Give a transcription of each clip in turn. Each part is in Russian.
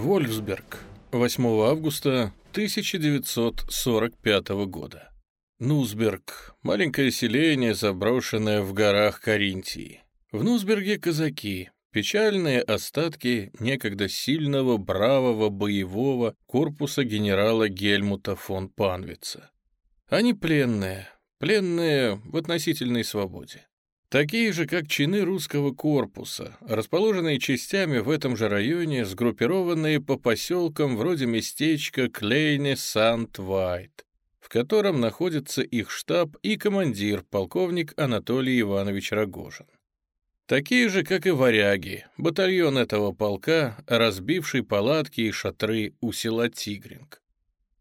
Вольфсберг, 8 августа 1945 года. Нузберг – маленькое селение, заброшенное в горах Каринтии. В Нузберге казаки, печальные остатки некогда сильного, бравого, боевого корпуса генерала Гельмута фон Панвица. Они пленные, пленные в относительной свободе. Такие же, как чины русского корпуса, расположенные частями в этом же районе, сгруппированные по поселкам вроде местечка Клейне-Сант-Вайт, в котором находится их штаб и командир, полковник Анатолий Иванович Рогожин. Такие же, как и варяги, батальон этого полка, разбивший палатки и шатры у села Тигринг.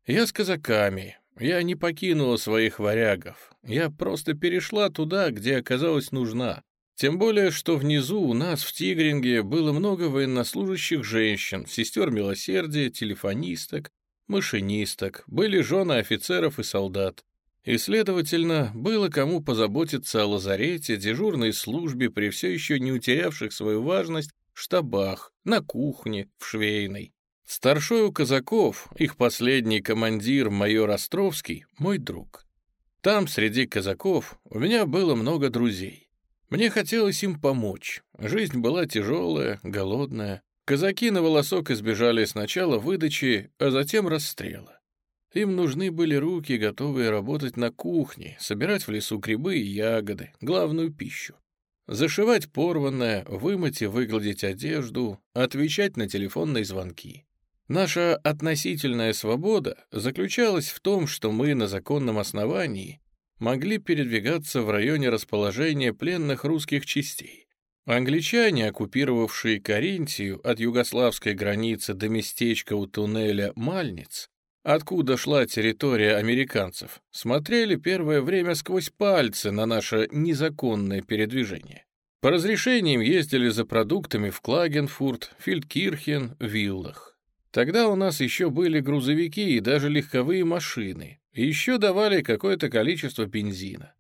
Я с казаками, я не покинула своих варягов, я просто перешла туда, где оказалась нужна. Тем более, что внизу у нас в Тигринге было много военнослужащих женщин, сестер милосердия, телефонисток, машинисток, были жены офицеров и солдат. И, следовательно, было кому позаботиться о лазарете, дежурной службе при все еще не утерявших свою важность штабах, на кухне, в швейной. Старшой у казаков, их последний командир, майор Островский, мой друг. Там, среди казаков, у меня было много друзей. Мне хотелось им помочь. Жизнь была тяжелая, голодная. Казаки на волосок избежали сначала выдачи, а затем расстрела. Им нужны были руки, готовые работать на кухне, собирать в лесу грибы и ягоды, главную пищу. Зашивать порванное, вымыть и выгладить одежду, отвечать на телефонные звонки. Наша относительная свобода заключалась в том, что мы на законном основании могли передвигаться в районе расположения пленных русских частей. Англичане, оккупировавшие Каринтию от югославской границы до местечка у туннеля Мальниц, откуда шла территория американцев, смотрели первое время сквозь пальцы на наше незаконное передвижение. По разрешениям ездили за продуктами в Клагенфурт, Фельдкирхен, Виллах. Тогда у нас еще были грузовики и даже легковые машины, и еще давали какое-то количество бензина.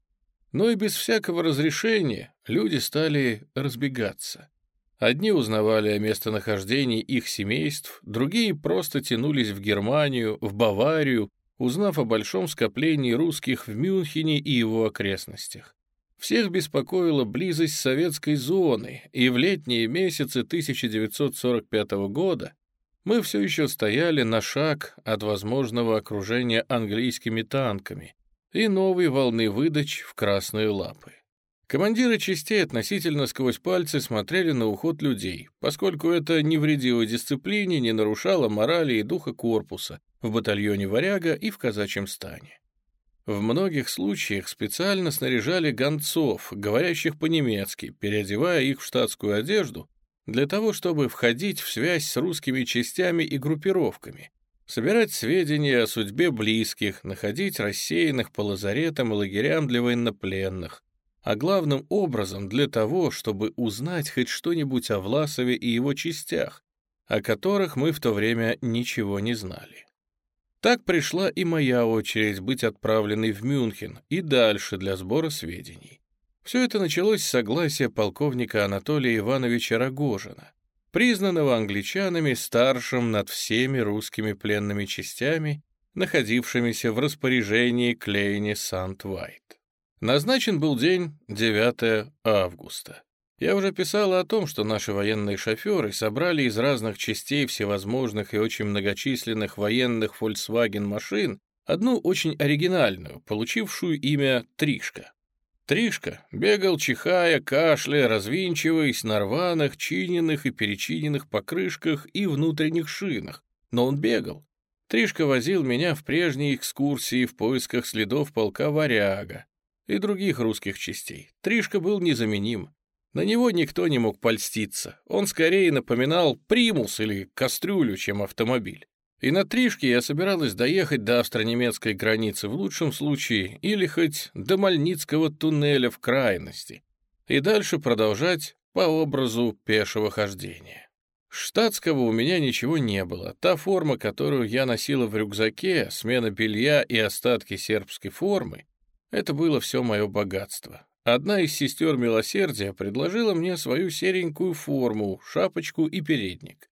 Но и без всякого разрешения люди стали разбегаться. Одни узнавали о местонахождении их семейств, другие просто тянулись в Германию, в Баварию, узнав о большом скоплении русских в Мюнхене и его окрестностях. Всех беспокоила близость советской зоны, и в летние месяцы 1945 года мы все еще стояли на шаг от возможного окружения английскими танками и новой волны выдач в красные лапы. Командиры частей относительно сквозь пальцы смотрели на уход людей, поскольку это не вредило дисциплине, не нарушало морали и духа корпуса в батальоне «Варяга» и в казачьем стане. В многих случаях специально снаряжали гонцов, говорящих по-немецки, переодевая их в штатскую одежду для того, чтобы входить в связь с русскими частями и группировками, собирать сведения о судьбе близких, находить рассеянных по лазаретам и лагерям для военнопленных, а главным образом для того, чтобы узнать хоть что-нибудь о Власове и его частях, о которых мы в то время ничего не знали. Так пришла и моя очередь быть отправленной в Мюнхен и дальше для сбора сведений. Все это началось с согласия полковника Анатолия Ивановича Рогожина, признанного англичанами старшим над всеми русскими пленными частями, находившимися в распоряжении Клейни Сант-Вайт. Назначен был день 9 августа. Я уже писала о том, что наши военные шоферы собрали из разных частей всевозможных и очень многочисленных военных Volkswagen машин одну очень оригинальную, получившую имя «Тришка». Тришка бегал, чихая, кашляя, развинчиваясь на рваных, чиненных и перечиненных покрышках и внутренних шинах. Но он бегал. Тришка возил меня в прежние экскурсии в поисках следов полка «Варяга» и других русских частей. Тришка был незаменим. На него никто не мог польститься. Он скорее напоминал примус или кастрюлю, чем автомобиль. И на Тришке я собиралась доехать до австро-немецкой границы в лучшем случае или хоть до Мальницкого туннеля в крайности, и дальше продолжать по образу пешего хождения. Штатского у меня ничего не было. Та форма, которую я носила в рюкзаке, смена белья и остатки сербской формы — это было все мое богатство. Одна из сестер милосердия предложила мне свою серенькую форму, шапочку и передник.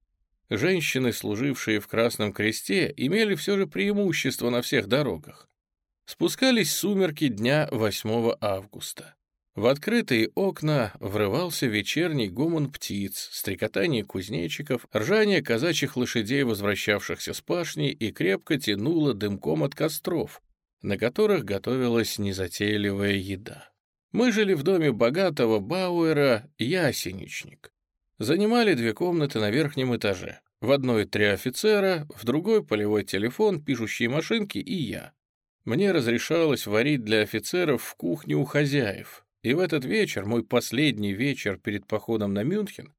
Женщины, служившие в Красном Кресте, имели все же преимущество на всех дорогах. Спускались сумерки дня 8 августа. В открытые окна врывался вечерний гомон птиц, стрекотание кузнечиков, ржание казачьих лошадей, возвращавшихся с пашни, и крепко тянуло дымком от костров, на которых готовилась незатейливая еда. Мы жили в доме богатого Бауэра «Ясеничник». Занимали две комнаты на верхнем этаже. В одной три офицера, в другой полевой телефон, пишущие машинки и я. Мне разрешалось варить для офицеров в кухне у хозяев, и в этот вечер, мой последний вечер перед походом на Мюнхен,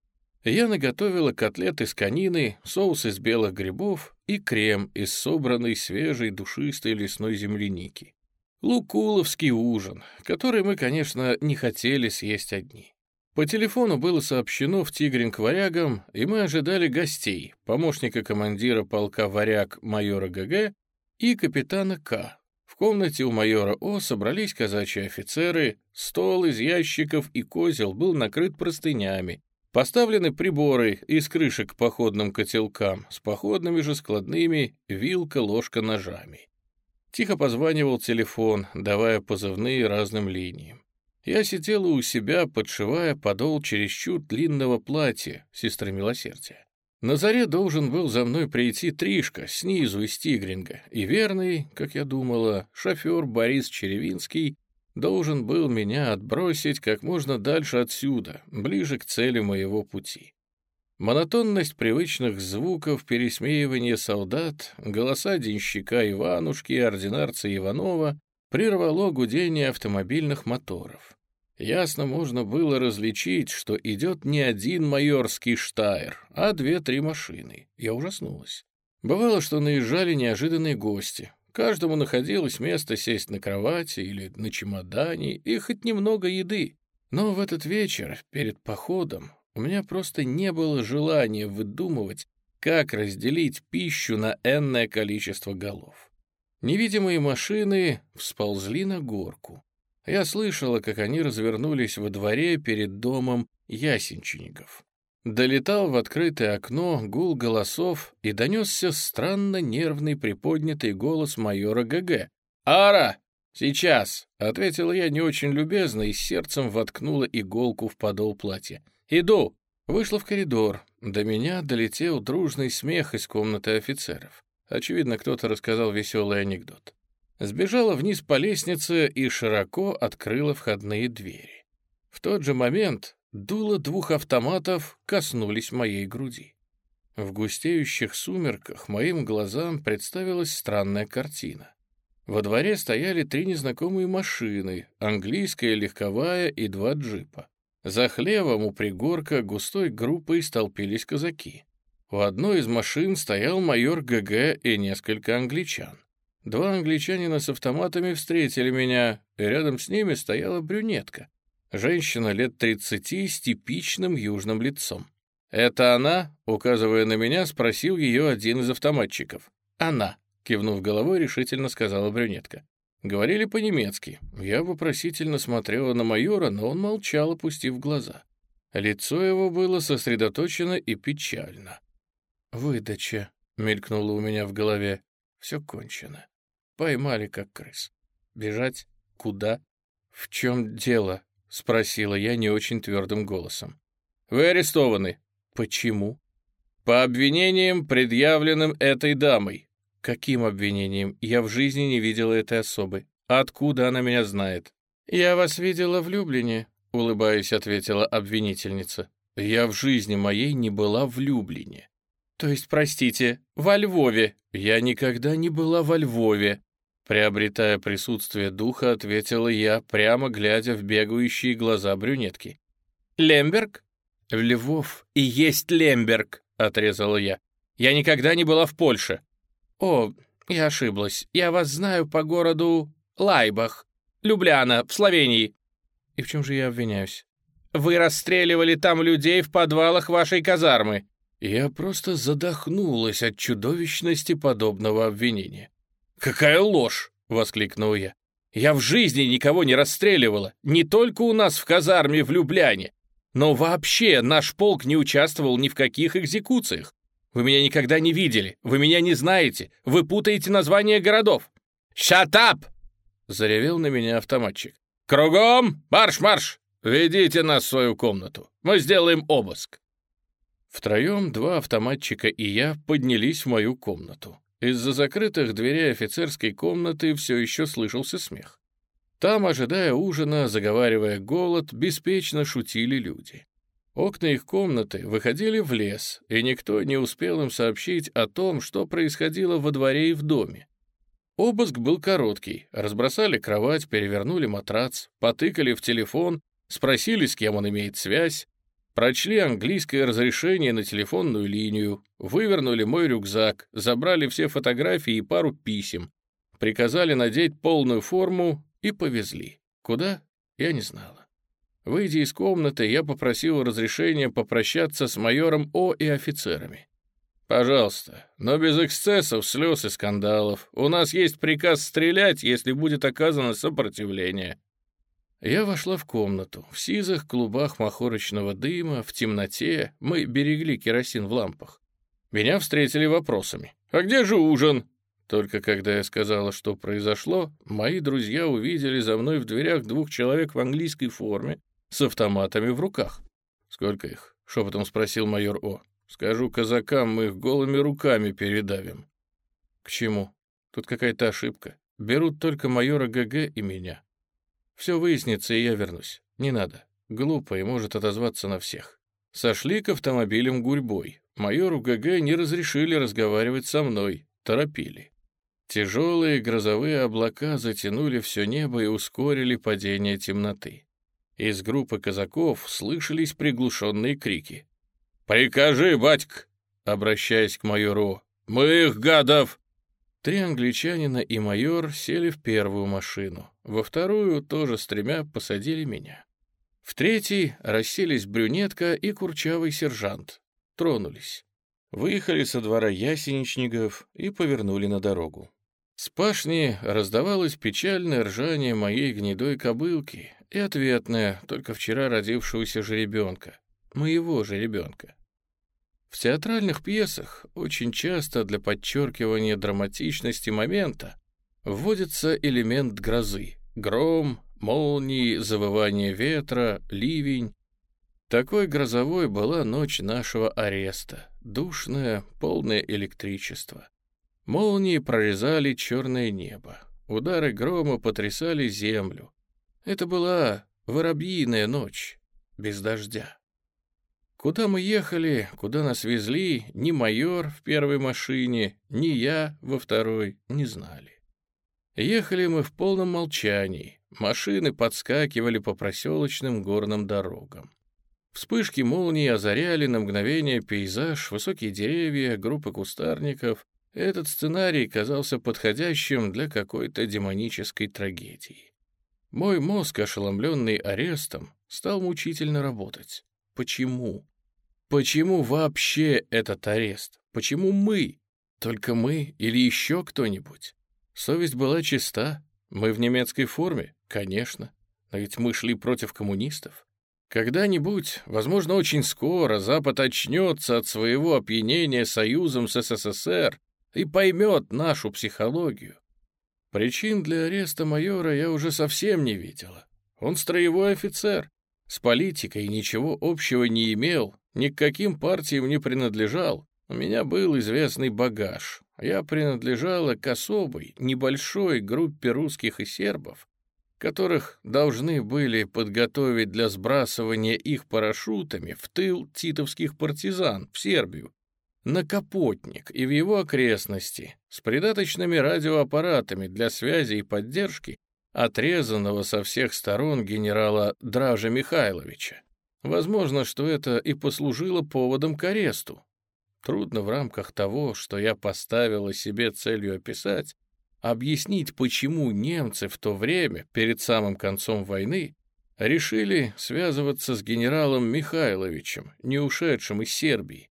я наготовила котлеты с конины, соус из белых грибов и крем из собранной свежей душистой лесной земляники. Лукуловский ужин, который мы, конечно, не хотели съесть одни. По телефону было сообщено в Тигрин к варягам, и мы ожидали гостей, помощника командира полка варяг майора ГГ и капитана К, комнате у майора О собрались казачьи офицеры, стол из ящиков и козел был накрыт простынями, поставлены приборы из крышек к походным котелкам с походными же складными вилка, ложка, ножами. Тихо позванивал телефон, давая позывные разным линиям. Я сидела у себя, подшивая подол чересчур длинного платья сестры милосердия. На заре должен был за мной прийти Тришка снизу из Тигринга, и верный, как я думала, шофер Борис Черевинский должен был меня отбросить как можно дальше отсюда, ближе к цели моего пути. Монотонность привычных звуков, пересмеивания солдат, голоса денщика Иванушки и ординарца Иванова прервало гудение автомобильных моторов. Ясно можно было различить, что идет не один майорский штайр, а две-три машины. Я ужаснулась. Бывало, что наезжали неожиданные гости. Каждому находилось место сесть на кровати или на чемодане и хоть немного еды. Но в этот вечер, перед походом, у меня просто не было желания выдумывать, как разделить пищу на энное количество голов. Невидимые машины всползли на горку. Я слышала, как они развернулись во дворе перед домом ясенчинников. Долетал в открытое окно гул голосов и донесся странно нервный приподнятый голос майора ГГ. «Ара! Сейчас!» — ответила я не очень любезно и сердцем воткнула иголку в подол платья. «Иду!» Вышла в коридор. До меня долетел дружный смех из комнаты офицеров. Очевидно, кто-то рассказал веселый анекдот сбежала вниз по лестнице и широко открыла входные двери. В тот же момент дуло двух автоматов коснулись моей груди. В густеющих сумерках моим глазам представилась странная картина. Во дворе стояли три незнакомые машины, английская легковая и два джипа. За хлевом у пригорка густой группой столпились казаки. У одной из машин стоял майор ГГ и несколько англичан. Два англичанина с автоматами встретили меня, и рядом с ними стояла брюнетка. Женщина лет тридцати с типичным южным лицом. «Это она?» — указывая на меня, спросил ее один из автоматчиков. «Она», — кивнув головой, решительно сказала брюнетка. Говорили по-немецки. Я вопросительно смотрела на майора, но он молчал, опустив глаза. Лицо его было сосредоточено и печально. «Выдача», — мелькнуло у меня в голове. «Все кончено. Поймали, как крыс. Бежать? Куда? В чем дело? Спросила я не очень твердым голосом. Вы арестованы. Почему? По обвинениям, предъявленным этой дамой. Каким обвинением? Я в жизни не видела этой особы. Откуда она меня знает? Я вас видела в Люблине, улыбаясь, ответила обвинительница. Я в жизни моей не была в Люблине. То есть, простите, во Львове. Я никогда не была во Львове. Приобретая присутствие духа, ответила я, прямо глядя в бегающие глаза брюнетки. «Лемберг?» «Львов и есть Лемберг», — отрезала я. «Я никогда не была в Польше». «О, я ошиблась. Я вас знаю по городу Лайбах, Любляна, в Словении». «И в чем же я обвиняюсь?» «Вы расстреливали там людей в подвалах вашей казармы». Я просто задохнулась от чудовищности подобного обвинения. «Какая ложь!» — воскликнул я. «Я в жизни никого не расстреливала, не только у нас в казарме в Любляне, но вообще наш полк не участвовал ни в каких экзекуциях. Вы меня никогда не видели, вы меня не знаете, вы путаете названия городов!» «Shut up!» — заревел на меня автоматчик. «Кругом! Марш-марш! Ведите нас в свою комнату, мы сделаем обыск!» Втроем два автоматчика и я поднялись в мою комнату. Из-за закрытых дверей офицерской комнаты все еще слышался смех. Там, ожидая ужина, заговаривая голод, беспечно шутили люди. Окна их комнаты выходили в лес, и никто не успел им сообщить о том, что происходило во дворе и в доме. Обыск был короткий. Разбросали кровать, перевернули матрац, потыкали в телефон, спросили, с кем он имеет связь, Прочли английское разрешение на телефонную линию, вывернули мой рюкзак, забрали все фотографии и пару писем, приказали надеть полную форму и повезли. Куда? Я не знала. Выйдя из комнаты, я попросил разрешения попрощаться с майором О и офицерами. «Пожалуйста, но без эксцессов, слез и скандалов. У нас есть приказ стрелять, если будет оказано сопротивление. Я вошла в комнату. В сизых клубах махорочного дыма, в темноте мы берегли керосин в лампах. Меня встретили вопросами. «А где же ужин?» Только когда я сказала, что произошло, мои друзья увидели за мной в дверях двух человек в английской форме с автоматами в руках. «Сколько их?» — шепотом спросил майор О. «Скажу казакам, мы их голыми руками передавим». «К чему? Тут какая-то ошибка. Берут только майора ГГ и меня. Все выяснится, и я вернусь. Не надо. Глупо и может отозваться на всех. Сошли к автомобилям гурьбой. Майору ГГ не разрешили разговаривать со мной. Торопили. Тяжелые грозовые облака затянули все небо и ускорили падение темноты. Из группы казаков слышались приглушенные крики. «Прикажи, батька!» Обращаясь к майору. «Мы их, гадов, Три англичанина и майор сели в первую машину. Во вторую, тоже с тремя, посадили меня. В третий расселись брюнетка и курчавый сержант. Тронулись. Выехали со двора ясеничников и повернули на дорогу. С пашни раздавалось печальное ржание моей гнедой кобылки и ответное, только вчера родившегося жеребенка. Моего жеребенка. В театральных пьесах очень часто для подчеркивания драматичности момента вводится элемент грозы — гром, молнии, завывание ветра, ливень. Такой грозовой была ночь нашего ареста, душная, полное электричество. Молнии прорезали черное небо, удары грома потрясали землю. Это была воробьиная ночь, без дождя. Куда мы ехали, куда нас везли, ни майор в первой машине, ни я во второй не знали. Ехали мы в полном молчании, машины подскакивали по проселочным горным дорогам. Вспышки молнии озаряли на мгновение пейзаж, высокие деревья, группы кустарников. Этот сценарий казался подходящим для какой-то демонической трагедии. Мой мозг, ошеломленный арестом, стал мучительно работать. Почему? Почему вообще этот арест? Почему мы? Только мы или еще кто-нибудь? Совесть была чиста. Мы в немецкой форме? Конечно. Но ведь мы шли против коммунистов. Когда-нибудь, возможно, очень скоро, Запад очнется от своего опьянения союзом с СССР и поймет нашу психологию. Причин для ареста майора я уже совсем не видела. Он строевой офицер, с политикой ничего общего не имел, ни к каким партиям не принадлежал. У меня был известный багаж. Я принадлежала к особой, небольшой группе русских и сербов, которых должны были подготовить для сбрасывания их парашютами в тыл титовских партизан в Сербию, на Капотник и в его окрестности, с придаточными радиоаппаратами для связи и поддержки отрезанного со всех сторон генерала Дража Михайловича. Возможно, что это и послужило поводом к аресту. Трудно в рамках того, что я поставила себе целью описать, объяснить, почему немцы в то время, перед самым концом войны, решили связываться с генералом Михайловичем, не ушедшим из Сербии.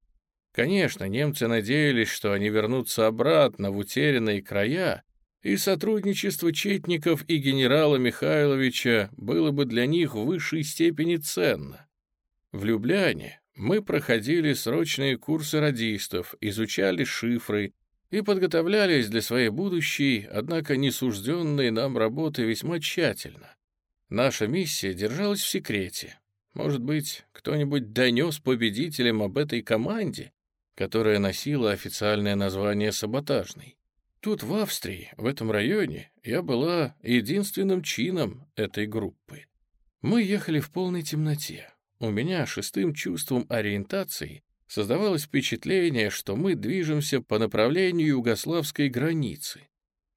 Конечно, немцы надеялись, что они вернутся обратно в утерянные края, и сотрудничество Четников и генерала Михайловича было бы для них в высшей степени ценно. В Любляне мы проходили срочные курсы радистов, изучали шифры и подготовлялись для своей будущей, однако не сужденной нам работы весьма тщательно. Наша миссия держалась в секрете. Может быть, кто-нибудь донес победителям об этой команде, которая носила официальное название «саботажной». Тут, в Австрии, в этом районе, я была единственным чином этой группы. Мы ехали в полной темноте. У меня шестым чувством ориентации создавалось впечатление, что мы движемся по направлению югославской границы.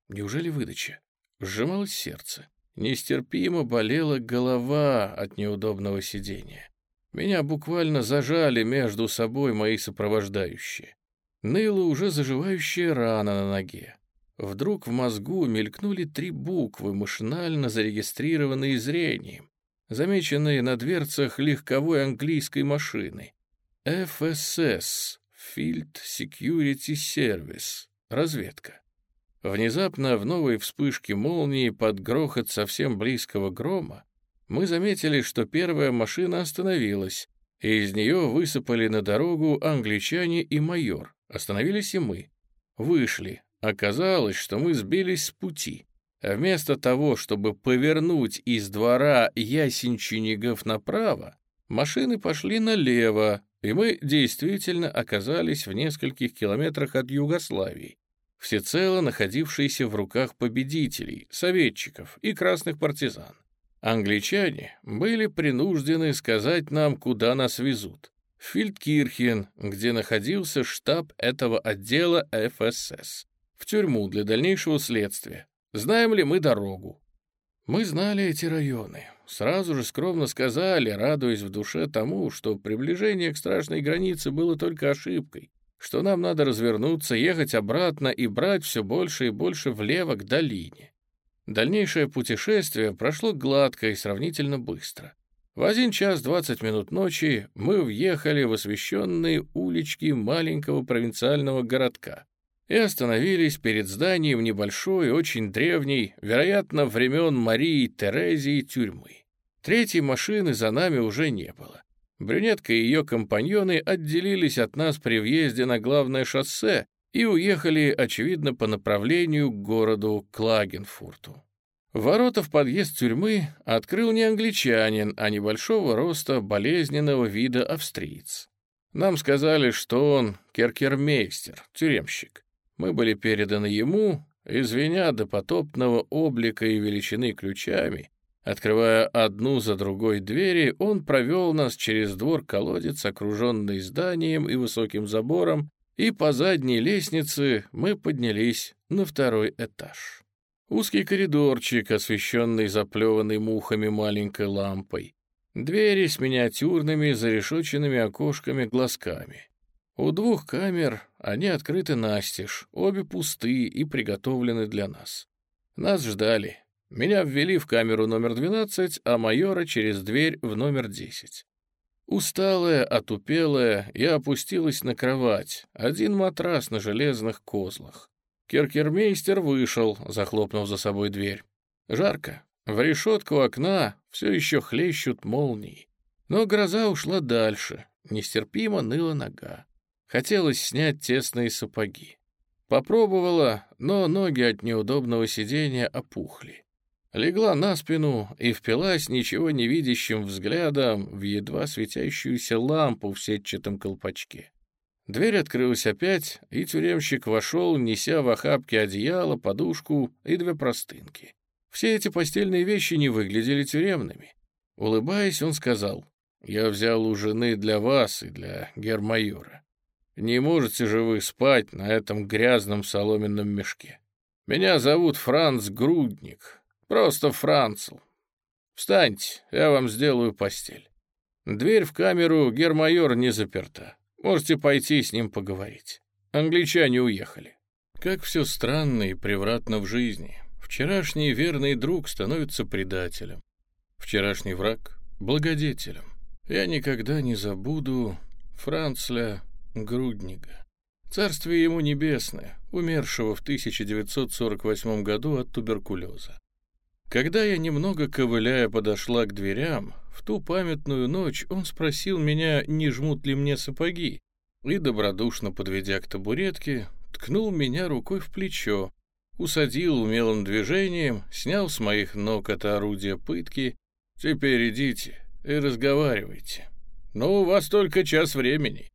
Неужели выдача? Сжималось сердце. Нестерпимо болела голова от неудобного сидения. Меня буквально зажали между собой мои сопровождающие. Ныла уже заживающая рана на ноге. Вдруг в мозгу мелькнули три буквы, машинально зарегистрированные зрением, замеченные на дверцах легковой английской машины. FSS — Field Security Service — разведка. Внезапно в новой вспышке молнии под грохот совсем близкого грома мы заметили, что первая машина остановилась, и из нее высыпали на дорогу англичане и майор. Остановились и мы. Вышли. Оказалось, что мы сбились с пути. Вместо того, чтобы повернуть из двора Ясенчинигов направо, машины пошли налево, и мы действительно оказались в нескольких километрах от Югославии, всецело находившейся в руках победителей, советчиков и красных партизан. Англичане были принуждены сказать нам, куда нас везут. В Фельдкирхен, где находился штаб этого отдела ФСС. В тюрьму для дальнейшего следствия. Знаем ли мы дорогу? Мы знали эти районы. Сразу же скромно сказали, радуясь в душе тому, что приближение к страшной границе было только ошибкой, что нам надо развернуться, ехать обратно и брать все больше и больше влево к долине. Дальнейшее путешествие прошло гладко и сравнительно быстро. В один час двадцать минут ночи мы въехали в освещенные улички маленького провинциального городка и остановились перед зданием небольшой, очень древней, вероятно, времен Марии Терезии тюрьмы. Третьей машины за нами уже не было. Брюнетка и ее компаньоны отделились от нас при въезде на главное шоссе и уехали, очевидно, по направлению к городу Клагенфурту. Ворота в подъезд тюрьмы открыл не англичанин, а небольшого роста болезненного вида австриец. Нам сказали, что он керкермейстер, тюремщик. Мы были переданы ему, извиня до потопного облика и величины ключами. Открывая одну за другой двери, он провел нас через двор-колодец, окруженный зданием и высоким забором, и по задней лестнице мы поднялись на второй этаж. Узкий коридорчик, освещенный заплеванной мухами маленькой лампой. Двери с миниатюрными зарешоченными окошками-глазками. У двух камер они открыты настежь, обе пусты и приготовлены для нас. Нас ждали. Меня ввели в камеру номер 12, а майора через дверь в номер 10. Усталая, отупелая, я опустилась на кровать, один матрас на железных козлах. Керкермейстер вышел, захлопнув за собой дверь. Жарко. В решетку окна все еще хлещут молнии. Но гроза ушла дальше, нестерпимо ныла нога. Хотелось снять тесные сапоги. Попробовала, но ноги от неудобного сидения опухли легла на спину и впилась ничего не видящим взглядом в едва светящуюся лампу в сетчатом колпачке. Дверь открылась опять, и тюремщик вошел, неся в охапке одеяло, подушку и две простынки. Все эти постельные вещи не выглядели тюремными. Улыбаясь, он сказал, «Я взял у жены для вас и для гермайора. Не можете же вы спать на этом грязном соломенном мешке. Меня зовут Франц Грудник, Просто Францел. Встаньте, я вам сделаю постель. Дверь в камеру гермайор не заперта. Можете пойти с ним поговорить. Англичане уехали. Как все странно и превратно в жизни. Вчерашний верный друг становится предателем. Вчерашний враг — благодетелем. Я никогда не забуду Францля Груднига. Царствие ему небесное, умершего в 1948 году от туберкулеза. Когда я немного ковыляя подошла к дверям, в ту памятную ночь он спросил меня, не жмут ли мне сапоги, и, добродушно подведя к табуретке, ткнул меня рукой в плечо, усадил умелым движением, снял с моих ног это орудие пытки. «Теперь идите и разговаривайте. Но у вас только час времени.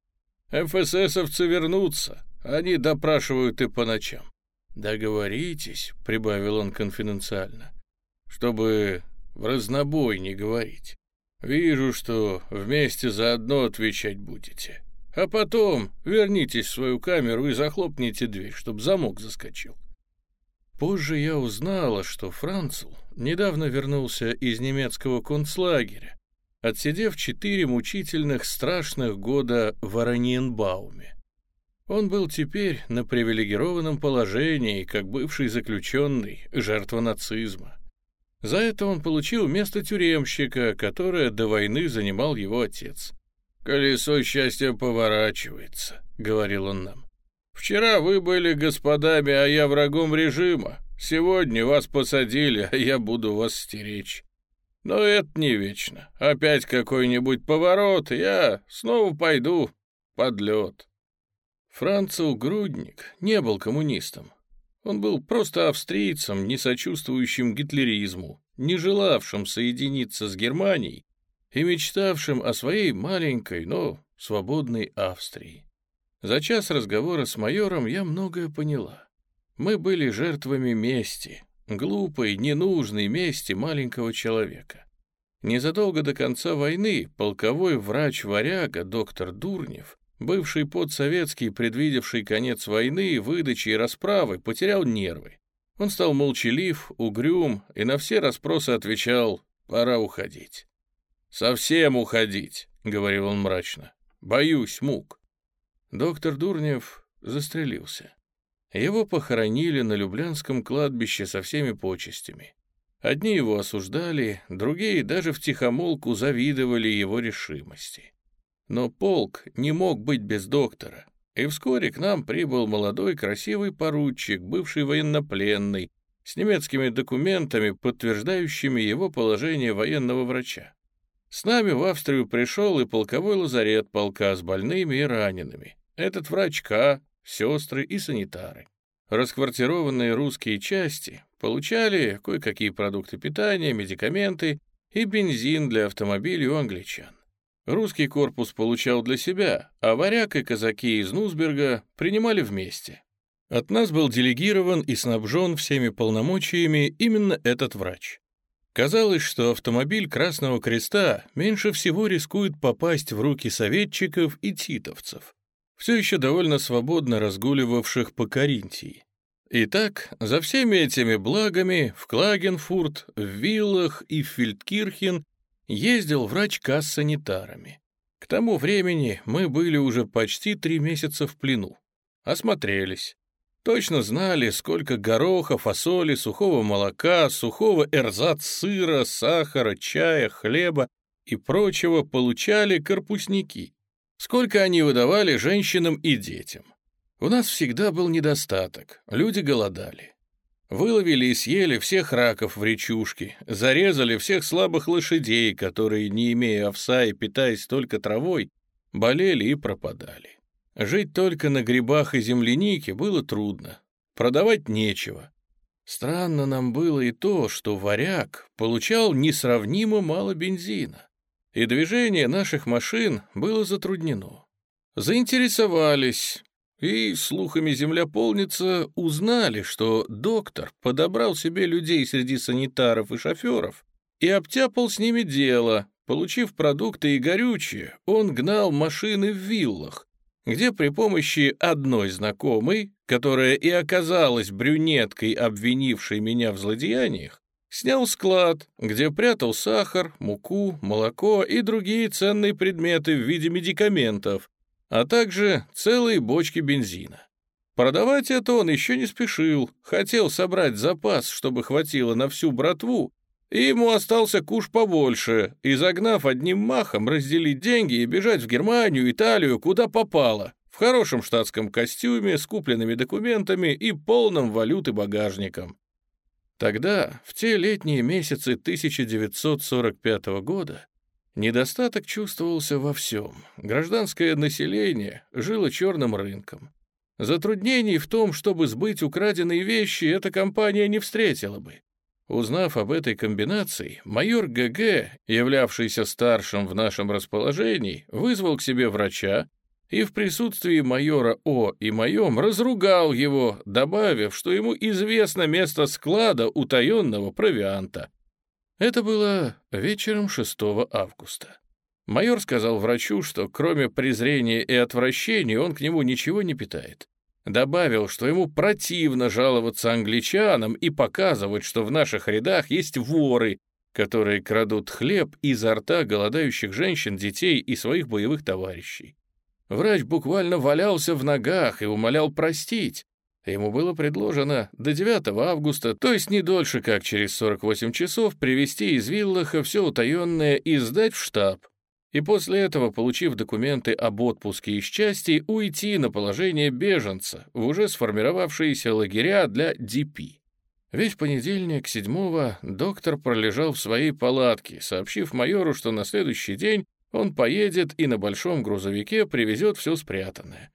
ФССовцы вернутся, они допрашивают и по ночам. «Договоритесь», — прибавил он конфиденциально, «чтобы в разнобой не говорить. Вижу, что вместе заодно отвечать будете. А потом вернитесь в свою камеру и захлопните дверь, чтобы замок заскочил». Позже я узнала, что Францел недавно вернулся из немецкого концлагеря, отсидев четыре мучительных страшных года в Ораниенбауме. Он был теперь на привилегированном положении, как бывший заключенный, жертва нацизма. За это он получил место тюремщика, которое до войны занимал его отец. «Колесо счастья поворачивается», — говорил он нам. «Вчера вы были господами, а я врагом режима. Сегодня вас посадили, а я буду вас стеречь. Но это не вечно. Опять какой-нибудь поворот, я снова пойду под лед». Францел Грудник не был коммунистом. Он был просто австрийцем, не сочувствующим гитлеризму, не желавшим соединиться с Германией и мечтавшим о своей маленькой, но свободной Австрии. За час разговора с майором я многое поняла. Мы были жертвами мести, глупой, ненужной мести маленького человека. Незадолго до конца войны полковой врач-варяга доктор Дурнев Бывший подсоветский, предвидевший конец войны, выдачи и расправы, потерял нервы. Он стал молчалив, угрюм и на все расспросы отвечал «пора уходить». «Совсем уходить», — говорил он мрачно. «Боюсь мук». Доктор Дурнев застрелился. Его похоронили на Люблянском кладбище со всеми почестями. Одни его осуждали, другие даже втихомолку завидовали его решимости. Но полк не мог быть без доктора, и вскоре к нам прибыл молодой красивый поручик, бывший военнопленный, с немецкими документами, подтверждающими его положение военного врача. С нами в Австрию пришел и полковой лазарет полка с больными и ранеными. Этот врач К, сестры и санитары. Расквартированные русские части получали кое-какие продукты питания, медикаменты и бензин для автомобилей у англичан. Русский корпус получал для себя, а варяг и казаки из Нусберга принимали вместе. От нас был делегирован и снабжен всеми полномочиями именно этот врач. Казалось, что автомобиль Красного Креста меньше всего рискует попасть в руки советчиков и титовцев, все еще довольно свободно разгуливавших по Каринтии. Итак, за всеми этими благами в Клагенфурт, в Виллах и в Фельдкирхен ездил врачка с санитарами. К тому времени мы были уже почти три месяца в плену. Осмотрелись. Точно знали, сколько гороха, фасоли, сухого молока, сухого эрзац-сыра, сахара, чая, хлеба и прочего получали корпусники. Сколько они выдавали женщинам и детям. У нас всегда был недостаток, люди голодали. Выловили и съели всех раков в речушке, зарезали всех слабых лошадей, которые, не имея овса и питаясь только травой, болели и пропадали. Жить только на грибах и землянике было трудно, продавать нечего. Странно нам было и то, что варяг получал несравнимо мало бензина, и движение наших машин было затруднено. Заинтересовались, и, слухами земля полнится, узнали, что доктор подобрал себе людей среди санитаров и шоферов и обтяпал с ними дело. Получив продукты и горючее, он гнал машины в виллах, где при помощи одной знакомой, которая и оказалась брюнеткой, обвинившей меня в злодеяниях, снял склад, где прятал сахар, муку, молоко и другие ценные предметы в виде медикаментов, а также целые бочки бензина. Продавать это он еще не спешил, хотел собрать запас, чтобы хватило на всю братву, и ему остался куш побольше, и загнав одним махом разделить деньги и бежать в Германию, Италию, куда попало, в хорошем штатском костюме, с купленными документами и полным валюты багажником. Тогда, в те летние месяцы 1945 года, Недостаток чувствовался во всем. Гражданское население жило черным рынком. Затруднений в том, чтобы сбыть украденные вещи, эта компания не встретила бы. Узнав об этой комбинации, майор ГГ, являвшийся старшим в нашем расположении, вызвал к себе врача и в присутствии майора О и моем разругал его, добавив, что ему известно место склада утаенного провианта. Это было вечером 6 августа. Майор сказал врачу, что кроме презрения и отвращения он к нему ничего не питает. Добавил, что ему противно жаловаться англичанам и показывать, что в наших рядах есть воры, которые крадут хлеб изо рта голодающих женщин, детей и своих боевых товарищей. Врач буквально валялся в ногах и умолял простить. Ему было предложено до 9 августа, то есть не дольше, как через 48 часов, привезти из Виллаха все утаенное и сдать в штаб, и после этого, получив документы об отпуске из части, уйти на положение беженца в уже сформировавшиеся лагеря для ДП. Весь понедельник, 7 доктор пролежал в своей палатке, сообщив майору, что на следующий день он поедет и на большом грузовике привезет все спрятанное.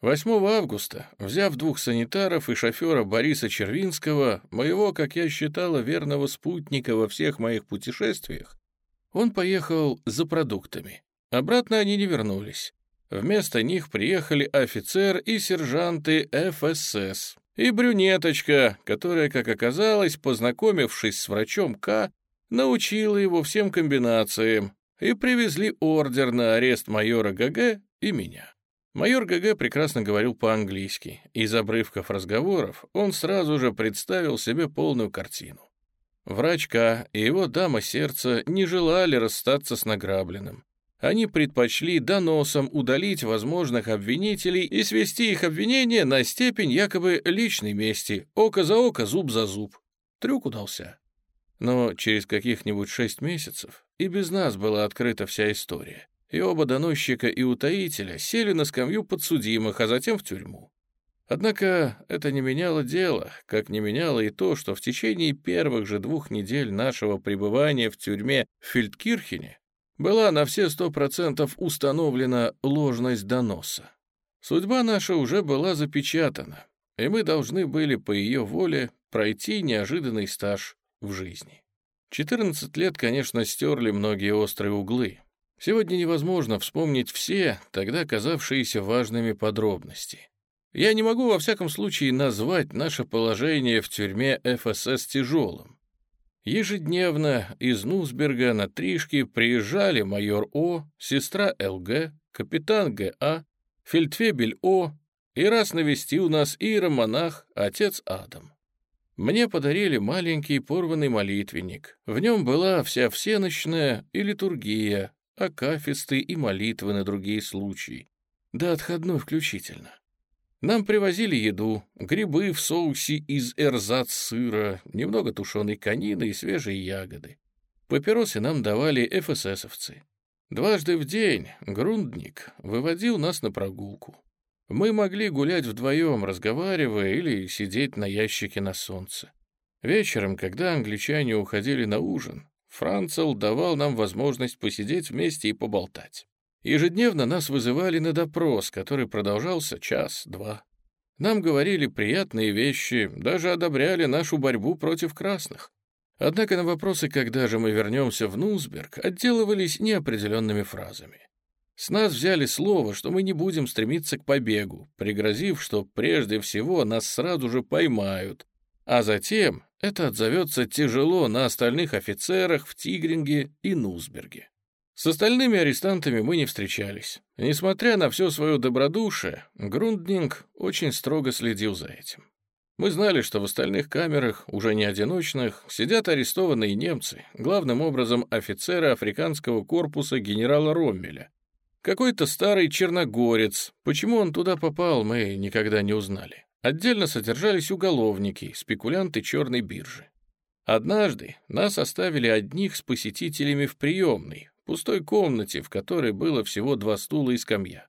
8 августа, взяв двух санитаров и шофера Бориса Червинского, моего, как я считала, верного спутника во всех моих путешествиях, он поехал за продуктами. Обратно они не вернулись. Вместо них приехали офицер и сержанты ФСС. И брюнеточка, которая, как оказалось, познакомившись с врачом К, научила его всем комбинациям, и привезли ордер на арест майора ГГ и меня. Майор ГГ прекрасно говорил по-английски. Из обрывков разговоров он сразу же представил себе полную картину. Врачка и его дама сердца не желали расстаться с награбленным. Они предпочли доносом удалить возможных обвинителей и свести их обвинения на степень якобы личной мести, око за око, зуб за зуб. Трюк удался. Но через каких-нибудь шесть месяцев и без нас была открыта вся история. И оба доносчика и утаителя сели на скамью подсудимых, а затем в тюрьму. Однако это не меняло дело, как не меняло и то, что в течение первых же двух недель нашего пребывания в тюрьме в Фельдкирхене была на все сто процентов установлена ложность доноса. Судьба наша уже была запечатана, и мы должны были по ее воле пройти неожиданный стаж в жизни. 14 лет, конечно, стерли многие острые углы. Сегодня невозможно вспомнить все, тогда казавшиеся важными подробности. Я не могу во всяком случае назвать наше положение в тюрьме ФСС тяжелым. Ежедневно из Нусберга на Тришки приезжали майор О, сестра ЛГ, капитан ГА, фельдфебель О, и раз навестил нас иеромонах, отец Адам. Мне подарили маленький порванный молитвенник. В нем была вся всеночная и литургия, акафисты и молитвы на другие случаи, да отходной включительно. Нам привозили еду, грибы в соусе из эрзац-сыра, немного тушеной конины и свежие ягоды. Папиросы нам давали ФССовцы. Дважды в день Грундник выводил нас на прогулку. Мы могли гулять вдвоем, разговаривая или сидеть на ящике на солнце. Вечером, когда англичане уходили на ужин, Францел давал нам возможность посидеть вместе и поболтать. Ежедневно нас вызывали на допрос, который продолжался час-два. Нам говорили приятные вещи, даже одобряли нашу борьбу против красных. Однако на вопросы, когда же мы вернемся в Нусберг, отделывались неопределенными фразами. С нас взяли слово, что мы не будем стремиться к побегу, пригрозив, что прежде всего нас сразу же поймают, а затем это отзовется тяжело на остальных офицерах в Тигринге и Нусберге. С остальными арестантами мы не встречались. Несмотря на все свое добродушие, Грунднинг очень строго следил за этим. Мы знали, что в остальных камерах, уже не одиночных, сидят арестованные немцы, главным образом офицеры африканского корпуса генерала Роммеля. Какой-то старый черногорец. Почему он туда попал, мы никогда не узнали. Отдельно содержались уголовники, спекулянты черной биржи. Однажды нас оставили одних с посетителями в приемной, пустой комнате, в которой было всего два стула и скамья.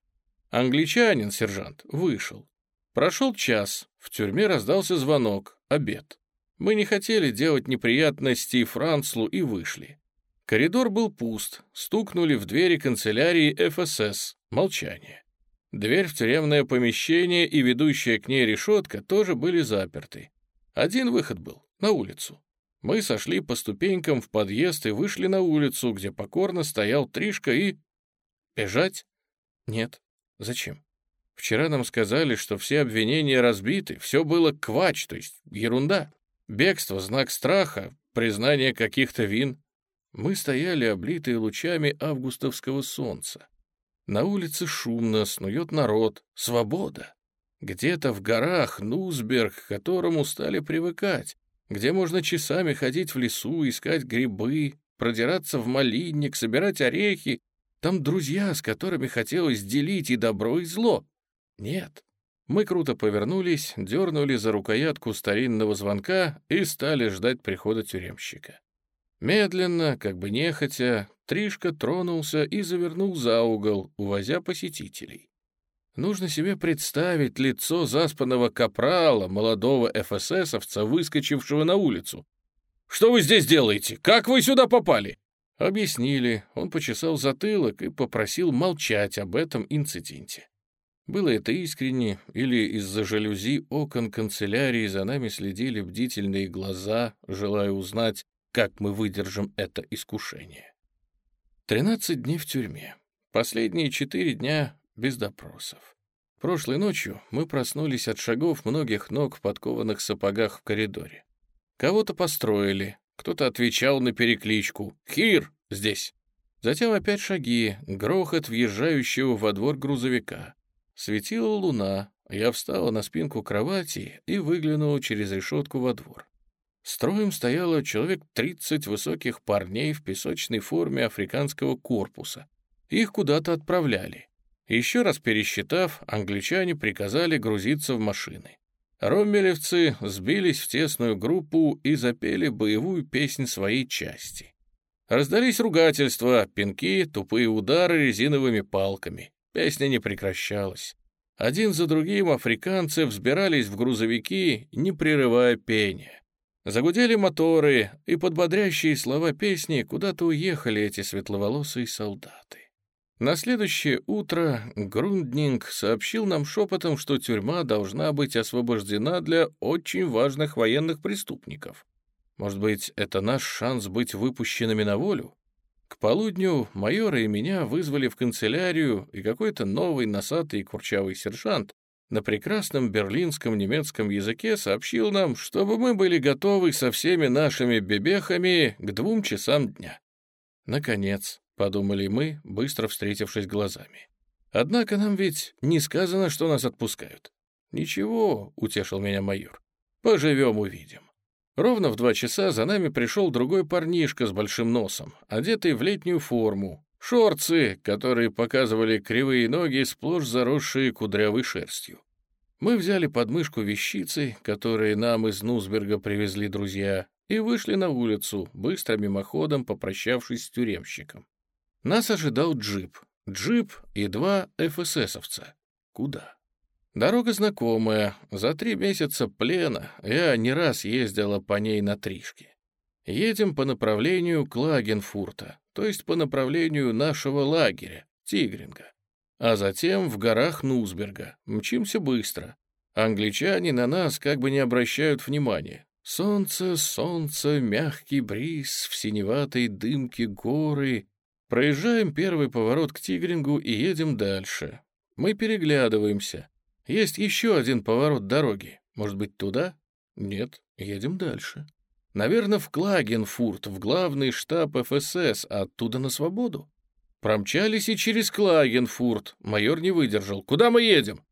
Англичанин, сержант, вышел. Прошел час, в тюрьме раздался звонок, обед. Мы не хотели делать неприятности Францлу и вышли. Коридор был пуст, стукнули в двери канцелярии ФСС. Молчание. Дверь в тюремное помещение и ведущая к ней решетка тоже были заперты. Один выход был — на улицу. Мы сошли по ступенькам в подъезд и вышли на улицу, где покорно стоял Тришка и... Бежать? Нет. Зачем? Вчера нам сказали, что все обвинения разбиты, все было квач, то есть ерунда. Бегство — знак страха, признание каких-то вин. Мы стояли, облитые лучами августовского солнца. На улице шумно, снует народ, свобода. Где-то в горах Нузберг, к которому стали привыкать, где можно часами ходить в лесу, искать грибы, продираться в малинник, собирать орехи. Там друзья, с которыми хотелось делить и добро, и зло. Нет. Мы круто повернулись, дернули за рукоятку старинного звонка и стали ждать прихода тюремщика. Медленно, как бы нехотя, Тришка тронулся и завернул за угол, увозя посетителей. Нужно себе представить лицо заспанного капрала, молодого ФССовца, выскочившего на улицу. «Что вы здесь делаете? Как вы сюда попали?» Объяснили. Он почесал затылок и попросил молчать об этом инциденте. Было это искренне, или из-за жалюзи окон канцелярии за нами следили бдительные глаза, желая узнать, как мы выдержим это искушение. Тринадцать дней в тюрьме. Последние четыре дня без допросов. Прошлой ночью мы проснулись от шагов многих ног в подкованных сапогах в коридоре. Кого-то построили, кто-то отвечал на перекличку «Хир! Здесь!». Затем опять шаги, грохот въезжающего во двор грузовика. Светила луна, я встала на спинку кровати и выглянула через решетку во двор. Строем стояло человек 30 высоких парней в песочной форме африканского корпуса. Их куда-то отправляли. Еще раз пересчитав, англичане приказали грузиться в машины. Роммелевцы сбились в тесную группу и запели боевую песнь своей части. Раздались ругательства, пинки, тупые удары резиновыми палками. Песня не прекращалась. Один за другим африканцы взбирались в грузовики, не прерывая пения. Загудели моторы, и под бодрящие слова песни куда-то уехали эти светловолосые солдаты. На следующее утро Грунднинг сообщил нам шепотом, что тюрьма должна быть освобождена для очень важных военных преступников. Может быть, это наш шанс быть выпущенными на волю? К полудню майора и меня вызвали в канцелярию, и какой-то новый носатый курчавый сержант на прекрасном берлинском немецком языке сообщил нам, чтобы мы были готовы со всеми нашими бебехами к двум часам дня. Наконец, подумали мы, быстро встретившись глазами. Однако нам ведь не сказано, что нас отпускают. Ничего, утешил меня майор. Поживем, увидим. Ровно в два часа за нами пришел другой парнишка с большим носом, одетый в летнюю форму, шорцы, которые показывали кривые ноги, сплошь заросшие кудрявой шерстью. Мы взяли подмышку вещицы, которые нам из Нусберга привезли друзья, и вышли на улицу, быстро мимоходом попрощавшись с тюремщиком. Нас ожидал джип. Джип и два ФССовца. Куда? Дорога знакомая. За три месяца плена я не раз ездила по ней на тришке. Едем по направлению Клагенфурта, то есть по направлению нашего лагеря, Тигринга. А затем в горах Нузберга. Мчимся быстро. Англичане на нас как бы не обращают внимания. Солнце, солнце, мягкий бриз, в синеватой дымке горы. Проезжаем первый поворот к Тигрингу и едем дальше. Мы переглядываемся. Есть еще один поворот дороги. Может быть, туда? Нет, едем дальше. Наверное, в Клагенфурт, в главный штаб ФСС, оттуда на свободу. Промчались и через Клагенфурт. Майор не выдержал. Куда мы едем?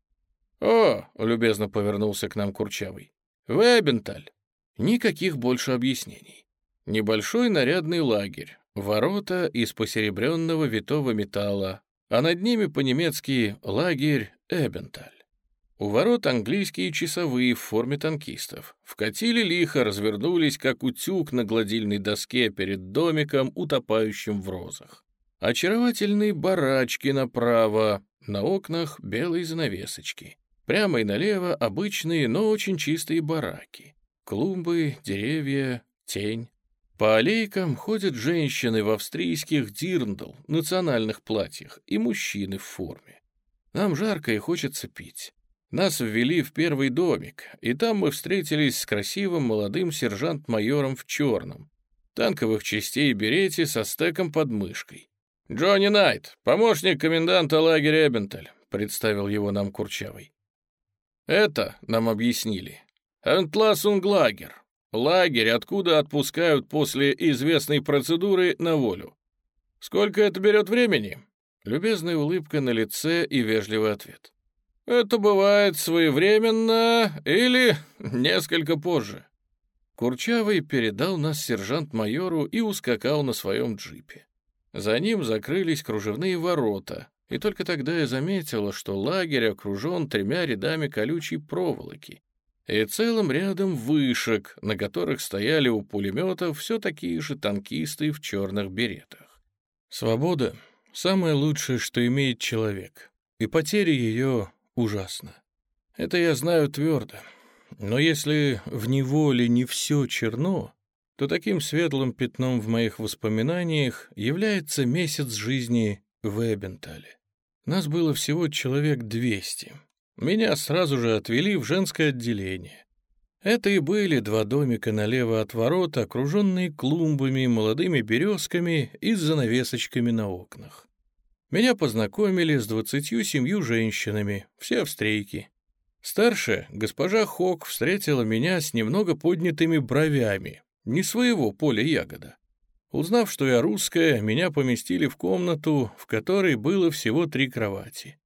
О, любезно повернулся к нам Курчавый. В Эбенталь. Никаких больше объяснений. Небольшой нарядный лагерь. Ворота из посеребренного витого металла, а над ними по-немецки лагерь Эбенталь. У ворот английские часовые в форме танкистов. Вкатили лихо, развернулись, как утюг на гладильной доске перед домиком, утопающим в розах. Очаровательные барачки направо, на окнах белые занавесочки. Прямо и налево обычные, но очень чистые бараки. Клумбы, деревья, тень. По аллейкам ходят женщины в австрийских дирндл, национальных платьях, и мужчины в форме. Нам жарко и хочется пить. Нас ввели в первый домик, и там мы встретились с красивым молодым сержант-майором в черном, танковых частей берете со стеком под мышкой. «Джонни Найт, помощник коменданта лагеря Эбенталь», — представил его нам Курчавый. «Это, нам объяснили, Энтласунглагер, лагерь, откуда отпускают после известной процедуры на волю. Сколько это берет времени?» Любезная улыбка на лице и вежливый ответ. Это бывает своевременно или несколько позже. Курчавый передал нас сержант-майору и ускакал на своем джипе. За ним закрылись кружевные ворота, и только тогда я заметила, что лагерь окружен тремя рядами колючей проволоки и целым рядом вышек, на которых стояли у пулеметов все такие же танкисты в черных беретах. Свобода — самое лучшее, что имеет человек, и потеря ее ужасно. Это я знаю твердо. Но если в неволе не все черно, то таким светлым пятном в моих воспоминаниях является месяц жизни в Эбентале. Нас было всего человек двести. Меня сразу же отвели в женское отделение. Это и были два домика налево от ворот, окруженные клумбами, молодыми березками и занавесочками на окнах. Меня познакомили с двадцатью семью женщинами, все австрийки. Старшая, госпожа Хок, встретила меня с немного поднятыми бровями, не своего поля ягода. Узнав, что я русская, меня поместили в комнату, в которой было всего три кровати.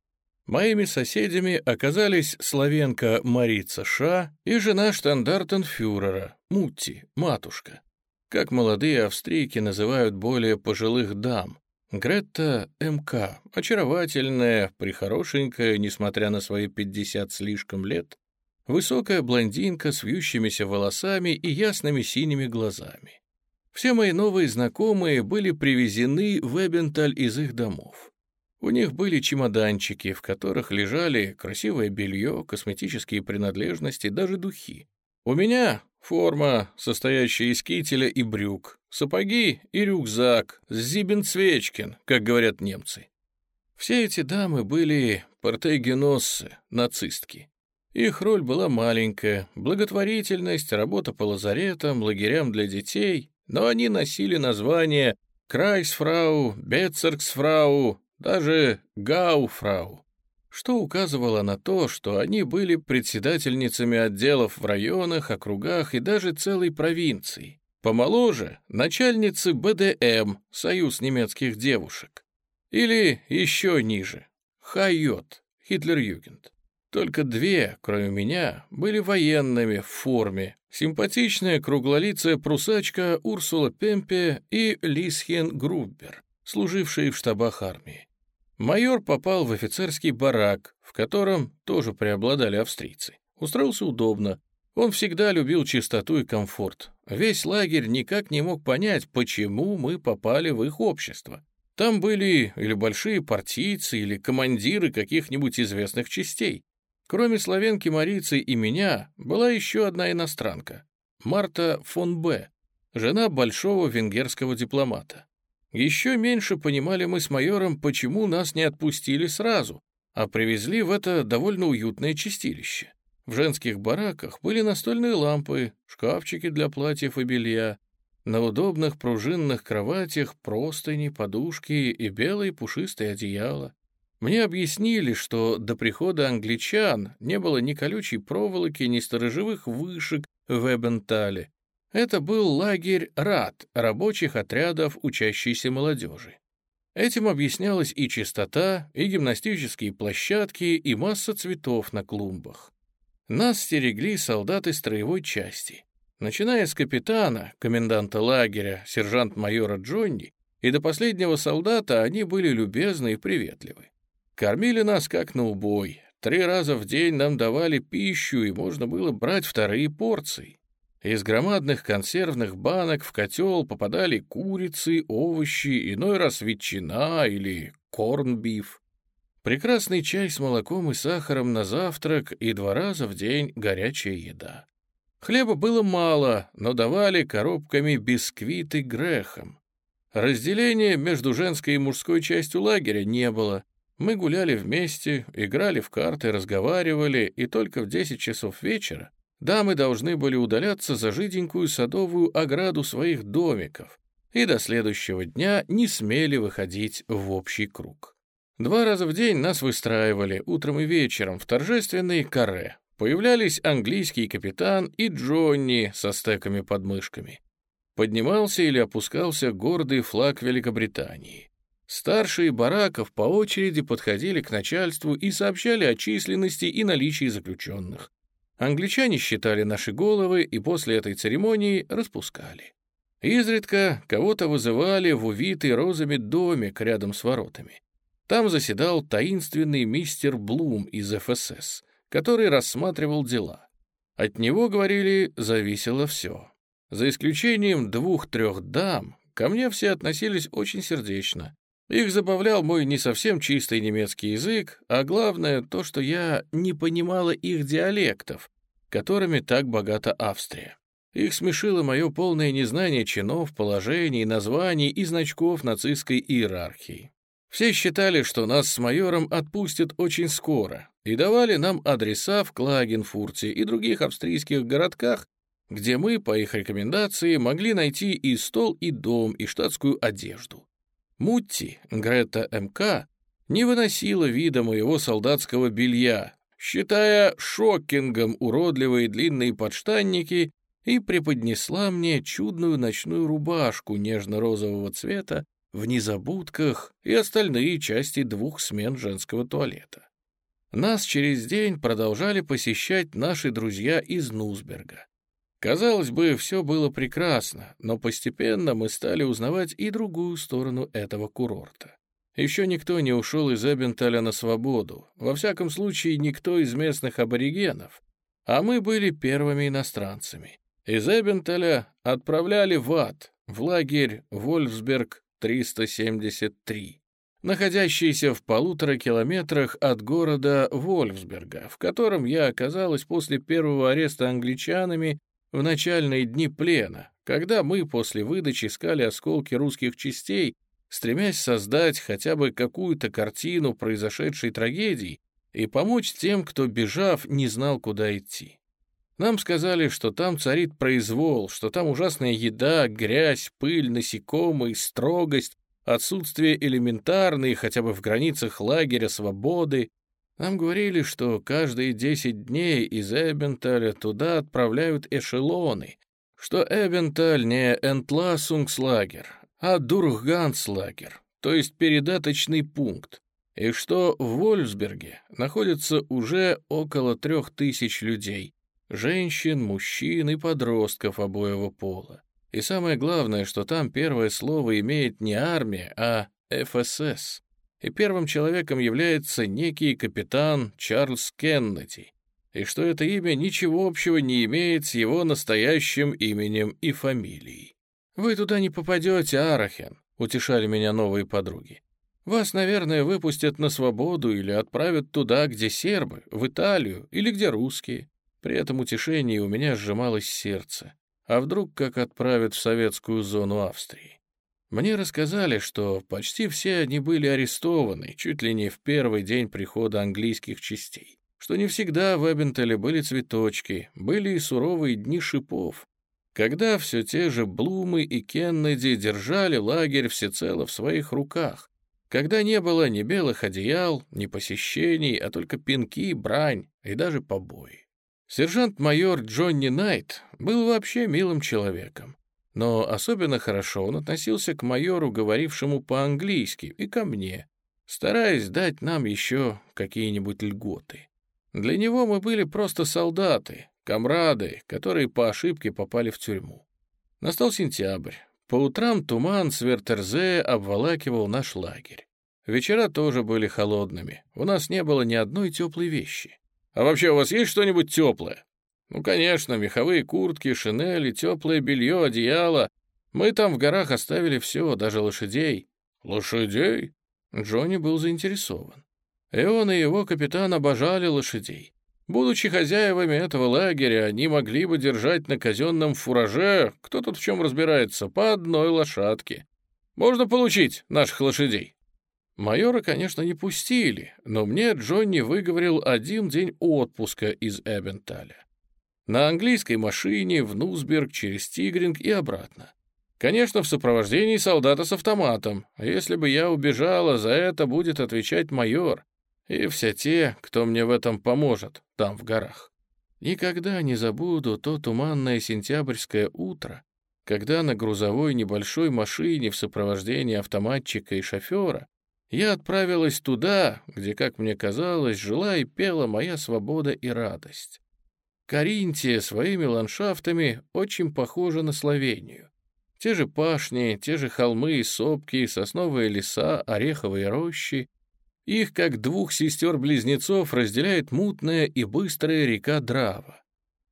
Моими соседями оказались славенка Марица Ша и жена штандартенфюрера, Мутти, матушка. Как молодые австрийки называют более пожилых дам, Гретта МК, очаровательная, прихорошенькая, несмотря на свои пятьдесят слишком лет, высокая блондинка с вьющимися волосами и ясными синими глазами. Все мои новые знакомые были привезены в Эбенталь из их домов. У них были чемоданчики, в которых лежали красивое белье, косметические принадлежности, даже духи. У меня форма, состоящая из кителя и брюк, сапоги и рюкзак, зибенцвечкин, как говорят немцы. Все эти дамы были портегеноссы, нацистки. Их роль была маленькая, благотворительность, работа по лазаретам, лагерям для детей, но они носили названия Крайсфрау, Бетцерксфрау, даже Гауфрау что указывало на то, что они были председательницами отделов в районах, округах и даже целой провинции. Помоложе — начальницы БДМ, Союз немецких девушек. Или еще ниже — Хайот, Хитлер-Югент. Только две, кроме меня, были военными в форме. Симпатичная круглолицая пруссачка Урсула Пемпе и Лисхен Груббер, служившие в штабах армии. Майор попал в офицерский барак, в котором тоже преобладали австрийцы. Устроился удобно. Он всегда любил чистоту и комфорт. Весь лагерь никак не мог понять, почему мы попали в их общество. Там были или большие партийцы, или командиры каких-нибудь известных частей. Кроме славянки Марицы и меня, была еще одна иностранка — Марта фон Б., жена большого венгерского дипломата. Еще меньше понимали мы с майором, почему нас не отпустили сразу, а привезли в это довольно уютное чистилище. В женских бараках были настольные лампы, шкафчики для платьев и белья, на удобных пружинных кроватях простыни, подушки и белые пушистые одеяла. Мне объяснили, что до прихода англичан не было ни колючей проволоки, ни сторожевых вышек в Эбентале, это был лагерь РАД, рабочих отрядов учащейся молодежи. Этим объяснялась и чистота, и гимнастические площадки, и масса цветов на клумбах. Нас стерегли солдаты строевой части. Начиная с капитана, коменданта лагеря, сержант-майора Джонни, и до последнего солдата они были любезны и приветливы. Кормили нас как на убой. Три раза в день нам давали пищу, и можно было брать вторые порции. Из громадных консервных банок в котел попадали курицы, овощи, иной раз ветчина или корнбиф. Прекрасный чай с молоком и сахаром на завтрак и два раза в день горячая еда. Хлеба было мало, но давали коробками бисквиты грехом. Разделения между женской и мужской частью лагеря не было. Мы гуляли вместе, играли в карты, разговаривали, и только в 10 часов вечера дамы должны были удаляться за жиденькую садовую ограду своих домиков и до следующего дня не смели выходить в общий круг. Два раза в день нас выстраивали, утром и вечером, в торжественные каре, Появлялись английский капитан и Джонни со стеками под мышками. Поднимался или опускался гордый флаг Великобритании. Старшие бараков по очереди подходили к начальству и сообщали о численности и наличии заключенных. Англичане считали наши головы и после этой церемонии распускали. Изредка кого-то вызывали в увитый розами домик рядом с воротами. Там заседал таинственный мистер Блум из ФСС который рассматривал дела. От него, говорили, зависело все. За исключением двух-трех дам, ко мне все относились очень сердечно. Их забавлял мой не совсем чистый немецкий язык, а главное то, что я не понимала их диалектов, которыми так богата Австрия. Их смешило мое полное незнание чинов, положений, названий и значков нацистской иерархии. Все считали, что нас с майором отпустят очень скоро, и давали нам адреса в Клагенфурте и других австрийских городках, где мы, по их рекомендации, могли найти и стол, и дом, и штатскую одежду. Мутти, Грета МК, не выносила вида моего солдатского белья, считая шокингом уродливые длинные подштанники и преподнесла мне чудную ночную рубашку нежно-розового цвета в незабудках и остальные части двух смен женского туалета. Нас через день продолжали посещать наши друзья из Нузберга. Казалось бы, все было прекрасно, но постепенно мы стали узнавать и другую сторону этого курорта. Еще никто не ушел из Эбенталя на свободу, во всяком случае никто из местных аборигенов, а мы были первыми иностранцами. Из Эбенталя отправляли в ад, в лагерь Вольфсберг 373, находящийся в полутора километрах от города Вольфсберга, в котором я оказалась после первого ареста англичанами в начальные дни плена, когда мы после выдачи искали осколки русских частей, стремясь создать хотя бы какую-то картину произошедшей трагедии и помочь тем, кто, бежав, не знал, куда идти. Нам сказали, что там царит произвол, что там ужасная еда, грязь, пыль, насекомые, строгость, отсутствие элементарной, хотя бы в границах лагеря, свободы. Нам говорили, что каждые десять дней из Эбенталя туда отправляют эшелоны, что Эбенталь не Энтласунгслагер, а Дурганслагер, то есть передаточный пункт, и что в Вольфсберге находится уже около трех тысяч людей, Женщин, мужчин и подростков обоего пола. И самое главное, что там первое слово имеет не армия, а ФСС. И первым человеком является некий капитан Чарльз Кеннеди. И что это имя ничего общего не имеет с его настоящим именем и фамилией. «Вы туда не попадете, Арахен», — утешали меня новые подруги. «Вас, наверное, выпустят на свободу или отправят туда, где сербы, в Италию или где русские. При этом утешении у меня сжималось сердце. А вдруг как отправят в советскую зону Австрии? Мне рассказали, что почти все они были арестованы чуть ли не в первый день прихода английских частей, что не всегда в Эбентеле были цветочки, были и суровые дни шипов, когда все те же Блумы и Кеннеди держали лагерь всецело в своих руках, когда не было ни белых одеял, ни посещений, а только пинки, брань и даже побои. Сержант-майор Джонни Найт был вообще милым человеком, но особенно хорошо он относился к майору, говорившему по-английски, и ко мне, стараясь дать нам еще какие-нибудь льготы. Для него мы были просто солдаты, комрады, которые по ошибке попали в тюрьму. Настал сентябрь. По утрам туман с Вертерзе обволакивал наш лагерь. Вечера тоже были холодными, у нас не было ни одной теплой вещи. А вообще у вас есть что-нибудь теплое? Ну, конечно, меховые куртки, шинели, теплое белье, одеяло. Мы там в горах оставили все, даже лошадей. Лошадей? Джонни был заинтересован. И он и его капитан обожали лошадей. Будучи хозяевами этого лагеря, они могли бы держать на казенном фураже, кто тут в чем разбирается, по одной лошадке. Можно получить наших лошадей. Майора, конечно, не пустили, но мне Джонни выговорил один день отпуска из Эбенталя. На английской машине в Нусберг через Тигринг и обратно. Конечно, в сопровождении солдата с автоматом. Если бы я убежала, за это будет отвечать майор и все те, кто мне в этом поможет, там, в горах. Никогда не забуду то туманное сентябрьское утро, когда на грузовой небольшой машине в сопровождении автоматчика и шофера я отправилась туда, где, как мне казалось, жила и пела моя свобода и радость. Каринтия своими ландшафтами очень похожа на Словению. Те же пашни, те же холмы и сопки, сосновые леса, ореховые рощи, их, как двух сестер-близнецов, разделяет мутная и быстрая река Драва.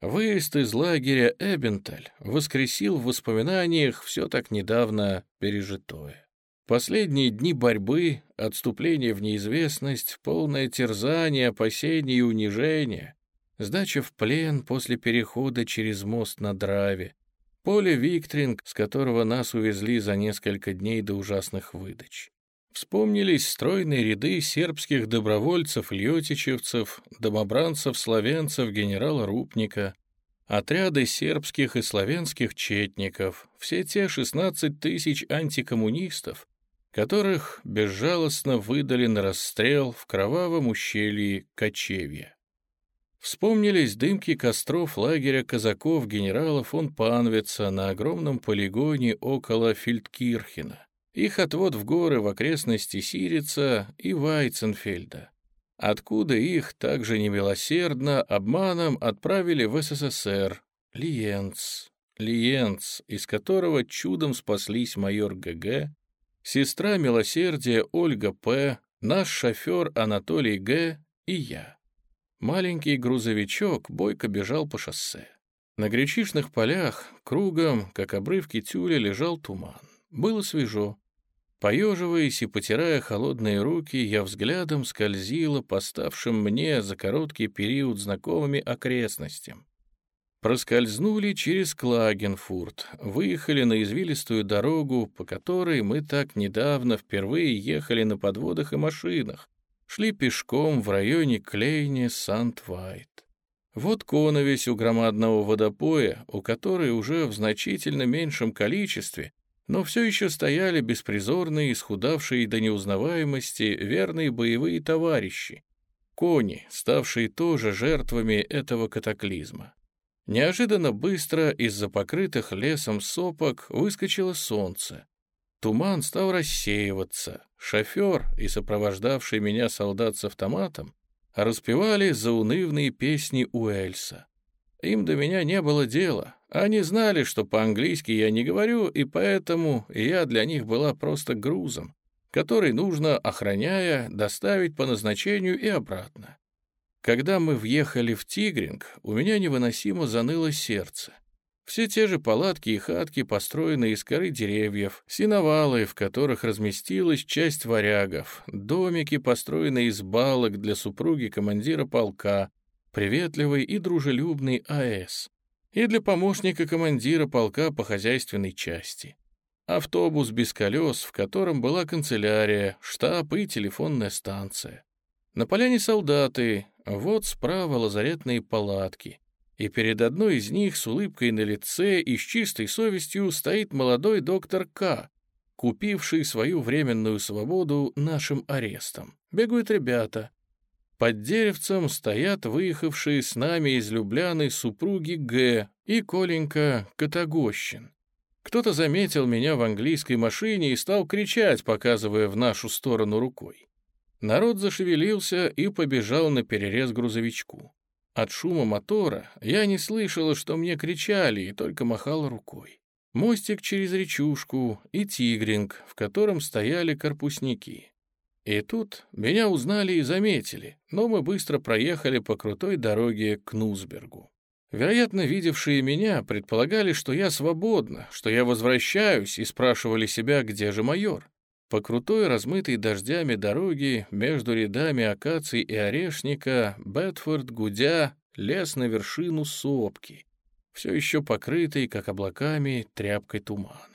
Выезд из лагеря Эбенталь воскресил в воспоминаниях все так недавно пережитое. Последние дни борьбы, отступление в неизвестность, полное терзание, опасение и унижение, сдача в плен после перехода через мост на Драве, поле Виктринг, с которого нас увезли за несколько дней до ужасных выдач. Вспомнились стройные ряды сербских добровольцев, льотичевцев, домобранцев, славянцев, генерала Рупника, отряды сербских и славянских четников, все те 16 тысяч антикоммунистов, которых безжалостно выдали на расстрел в кровавом ущелье Кочевья. Вспомнились дымки костров лагеря казаков генерала фон Панвица на огромном полигоне около Фельдкирхена их отвод в горы в окрестности Сирица и Вайценфельда, откуда их также немилосердно обманом отправили в СССР, Лиенц, Лиенц, из которого чудом спаслись майор ГГ, сестра милосердия Ольга П., наш шофер Анатолий Г. и я. Маленький грузовичок бойко бежал по шоссе. На гречишных полях кругом, как обрывки тюля, лежал туман. Было свежо. Поеживаясь и потирая холодные руки, я взглядом скользила по ставшим мне за короткий период знакомыми окрестностям. Проскользнули через Клагенфурт, выехали на извилистую дорогу, по которой мы так недавно впервые ехали на подводах и машинах, шли пешком в районе Клейне Сант-Вайт. Вот коновесь у громадного водопоя, у которой уже в значительно меньшем количестве но все еще стояли беспризорные, исхудавшие до неузнаваемости верные боевые товарищи, кони, ставшие тоже жертвами этого катаклизма. Неожиданно быстро из-за покрытых лесом сопок выскочило солнце. Туман стал рассеиваться. Шофер и сопровождавший меня солдат с автоматом распевали заунывные песни Уэльса. Им до меня не было дела. Они знали, что по-английски я не говорю, и поэтому я для них была просто грузом, который нужно, охраняя, доставить по назначению и обратно. Когда мы въехали в Тигринг, у меня невыносимо заныло сердце. Все те же палатки и хатки, построенные из коры деревьев, синовалы, в которых разместилась часть варягов, домики, построенные из балок для супруги командира полка, приветливый и дружелюбный АЭС, и для помощника командира полка по хозяйственной части. Автобус без колес, в котором была канцелярия, штаб и телефонная станция. На поляне солдаты, вот справа лазаретные палатки, и перед одной из них с улыбкой на лице и с чистой совестью стоит молодой доктор К., купивший свою временную свободу нашим арестом. Бегают ребята, под деревцем стоят выехавшие с нами из Любляны супруги Г. и Коленька Котогощин. Кто-то заметил меня в английской машине и стал кричать, показывая в нашу сторону рукой. Народ зашевелился и побежал на перерез грузовичку. От шума мотора я не слышала, что мне кричали, и только махала рукой. Мостик через речушку и тигринг, в котором стояли корпусники. И тут меня узнали и заметили, но мы быстро проехали по крутой дороге к Нузбергу. Вероятно, видевшие меня предполагали, что я свободна, что я возвращаюсь, и спрашивали себя, где же майор. По крутой, размытой дождями дороге между рядами акаций и орешника Бетфорд, гудя, лез на вершину сопки, все еще покрытой, как облаками, тряпкой тумана.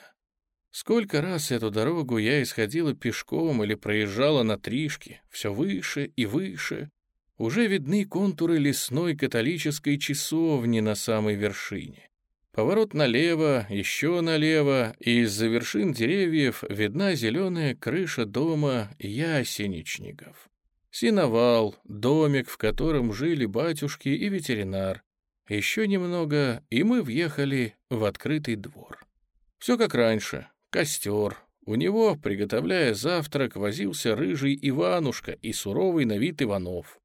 Сколько раз эту дорогу я исходила пешком или проезжала на тришке, все выше и выше. Уже видны контуры лесной католической часовни на самой вершине. Поворот налево, еще налево, и из-за вершин деревьев видна зеленая крыша дома ясеничников. Синовал, домик, в котором жили батюшки и ветеринар. Еще немного, и мы въехали в открытый двор. Все как раньше. Костер. У него, приготовляя завтрак, возился рыжий Иванушка и суровый на вид Иванов.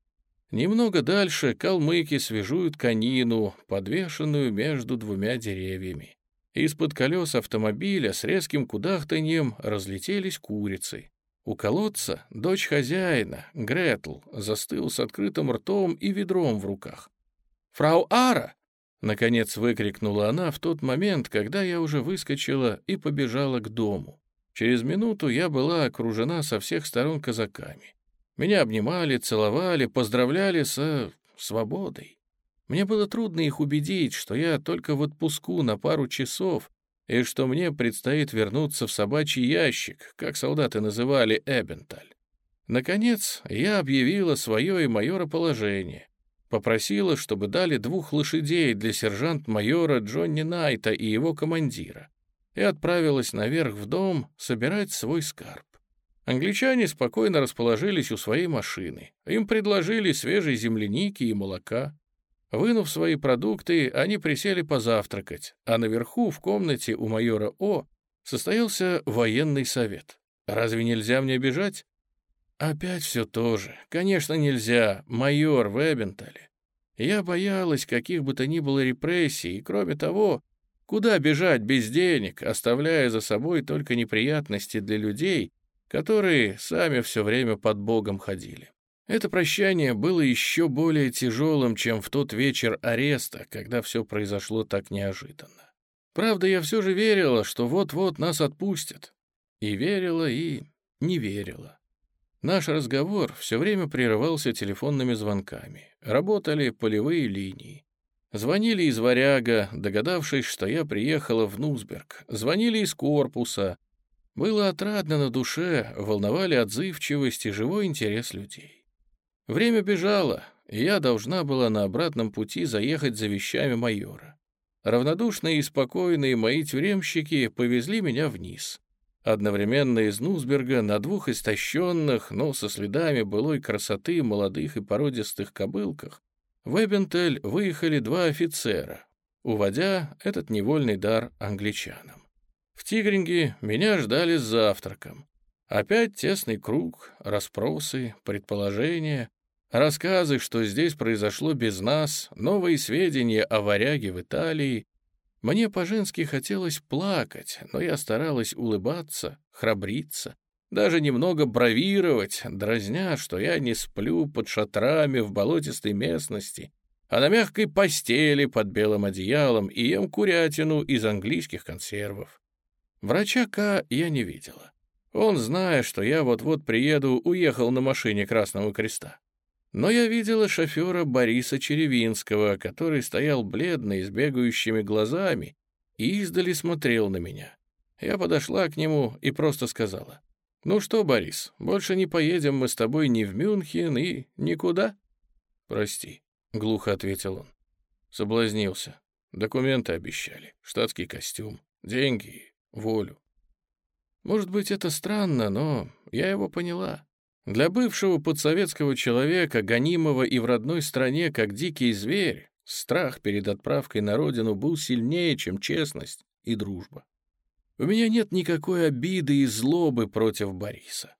Немного дальше калмыки свежуют конину, подвешенную между двумя деревьями. Из-под колес автомобиля с резким кудахтаньем разлетелись курицы. У колодца дочь хозяина, Гретл, застыл с открытым ртом и ведром в руках. «Фрау Ара!» — наконец выкрикнула она в тот момент, когда я уже выскочила и побежала к дому. Через минуту я была окружена со всех сторон казаками. Меня обнимали, целовали, поздравляли со свободой. Мне было трудно их убедить, что я только в отпуску на пару часов и что мне предстоит вернуться в собачий ящик, как солдаты называли Эбенталь. Наконец, я объявила свое и майора положение. Попросила, чтобы дали двух лошадей для сержант-майора Джонни Найта и его командира, и отправилась наверх в дом собирать свой скарб. Англичане спокойно расположились у своей машины. Им предложили свежей земляники и молока. Вынув свои продукты, они присели позавтракать, а наверху, в комнате у майора О, состоялся военный совет. Разве нельзя мне бежать? Опять все то же. Конечно, нельзя. Майор в. Я боялась каких бы то ни было репрессий, и, кроме того, куда бежать без денег, оставляя за собой только неприятности для людей, которые сами все время под Богом ходили. Это прощание было еще более тяжелым, чем в тот вечер ареста, когда все произошло так неожиданно. Правда, я все же верила, что вот-вот нас отпустят. И верила, и не верила. Наш разговор все время прерывался телефонными звонками. Работали полевые линии. Звонили из Варяга, догадавшись, что я приехала в Нузберг. Звонили из корпуса, было отрадно на душе, волновали отзывчивость и живой интерес людей. Время бежало, и я должна была на обратном пути заехать за вещами майора. Равнодушные и спокойные мои тюремщики повезли меня вниз. Одновременно из Нузберга на двух истощенных, но со следами былой красоты молодых и породистых кобылках в Эбентель выехали два офицера, уводя этот невольный дар англичанам. В Тигринге меня ждали с завтраком. Опять тесный круг, расспросы, предположения, рассказы, что здесь произошло без нас, новые сведения о варяге в Италии. Мне по-женски хотелось плакать, но я старалась улыбаться, храбриться, даже немного бравировать, дразня, что я не сплю под шатрами в болотистой местности, а на мягкой постели под белым одеялом и ем курятину из английских консервов. Врача К я не видела. Он, зная, что я вот-вот приеду, уехал на машине Красного Креста. Но я видела шофера Бориса Черевинского, который стоял бледный, с бегающими глазами, и издали смотрел на меня. Я подошла к нему и просто сказала, «Ну что, Борис, больше не поедем мы с тобой ни в Мюнхен и никуда?» «Прости», — глухо ответил он. Соблазнился. Документы обещали, штатский костюм, деньги волю. Может быть, это странно, но я его поняла. Для бывшего подсоветского человека, гонимого и в родной стране, как дикий зверь, страх перед отправкой на родину был сильнее, чем честность и дружба. У меня нет никакой обиды и злобы против Бориса.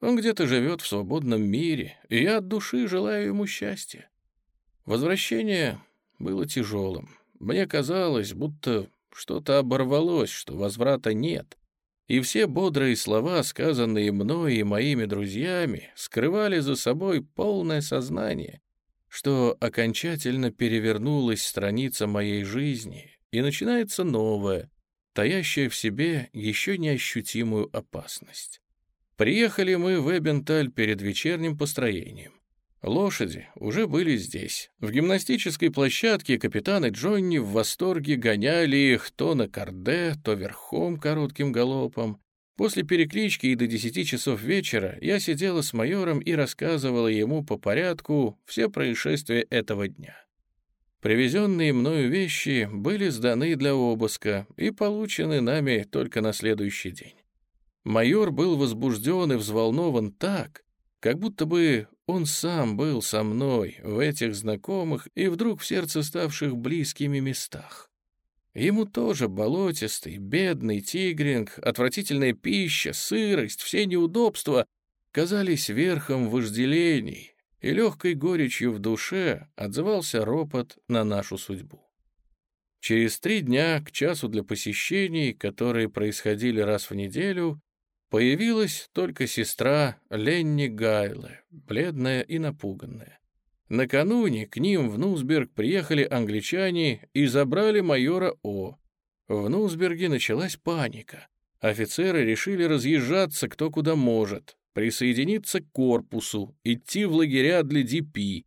Он где-то живет в свободном мире, и я от души желаю ему счастья. Возвращение было тяжелым. Мне казалось, будто что-то оборвалось, что возврата нет. И все бодрые слова, сказанные мной и моими друзьями, скрывали за собой полное сознание, что окончательно перевернулась страница моей жизни, и начинается новая, таящая в себе еще неощутимую опасность. Приехали мы в Эбенталь перед вечерним построением. Лошади уже были здесь. В гимнастической площадке капитаны Джонни в восторге гоняли их то на корде, то верхом коротким галопом. После переклички и до десяти часов вечера я сидела с майором и рассказывала ему по порядку все происшествия этого дня. Привезенные мною вещи были сданы для обыска и получены нами только на следующий день. Майор был возбужден и взволнован так, как будто бы он сам был со мной в этих знакомых и вдруг в сердце ставших близкими местах. Ему тоже болотистый, бедный тигринг, отвратительная пища, сырость, все неудобства казались верхом вожделений, и легкой горечью в душе отзывался ропот на нашу судьбу. Через три дня, к часу для посещений, которые происходили раз в неделю, появилась только сестра Ленни Гайле, бледная и напуганная. Накануне к ним в Нусберг приехали англичане и забрали майора О. В Нусберге началась паника. Офицеры решили разъезжаться кто куда может, присоединиться к корпусу, идти в лагеря для ДП,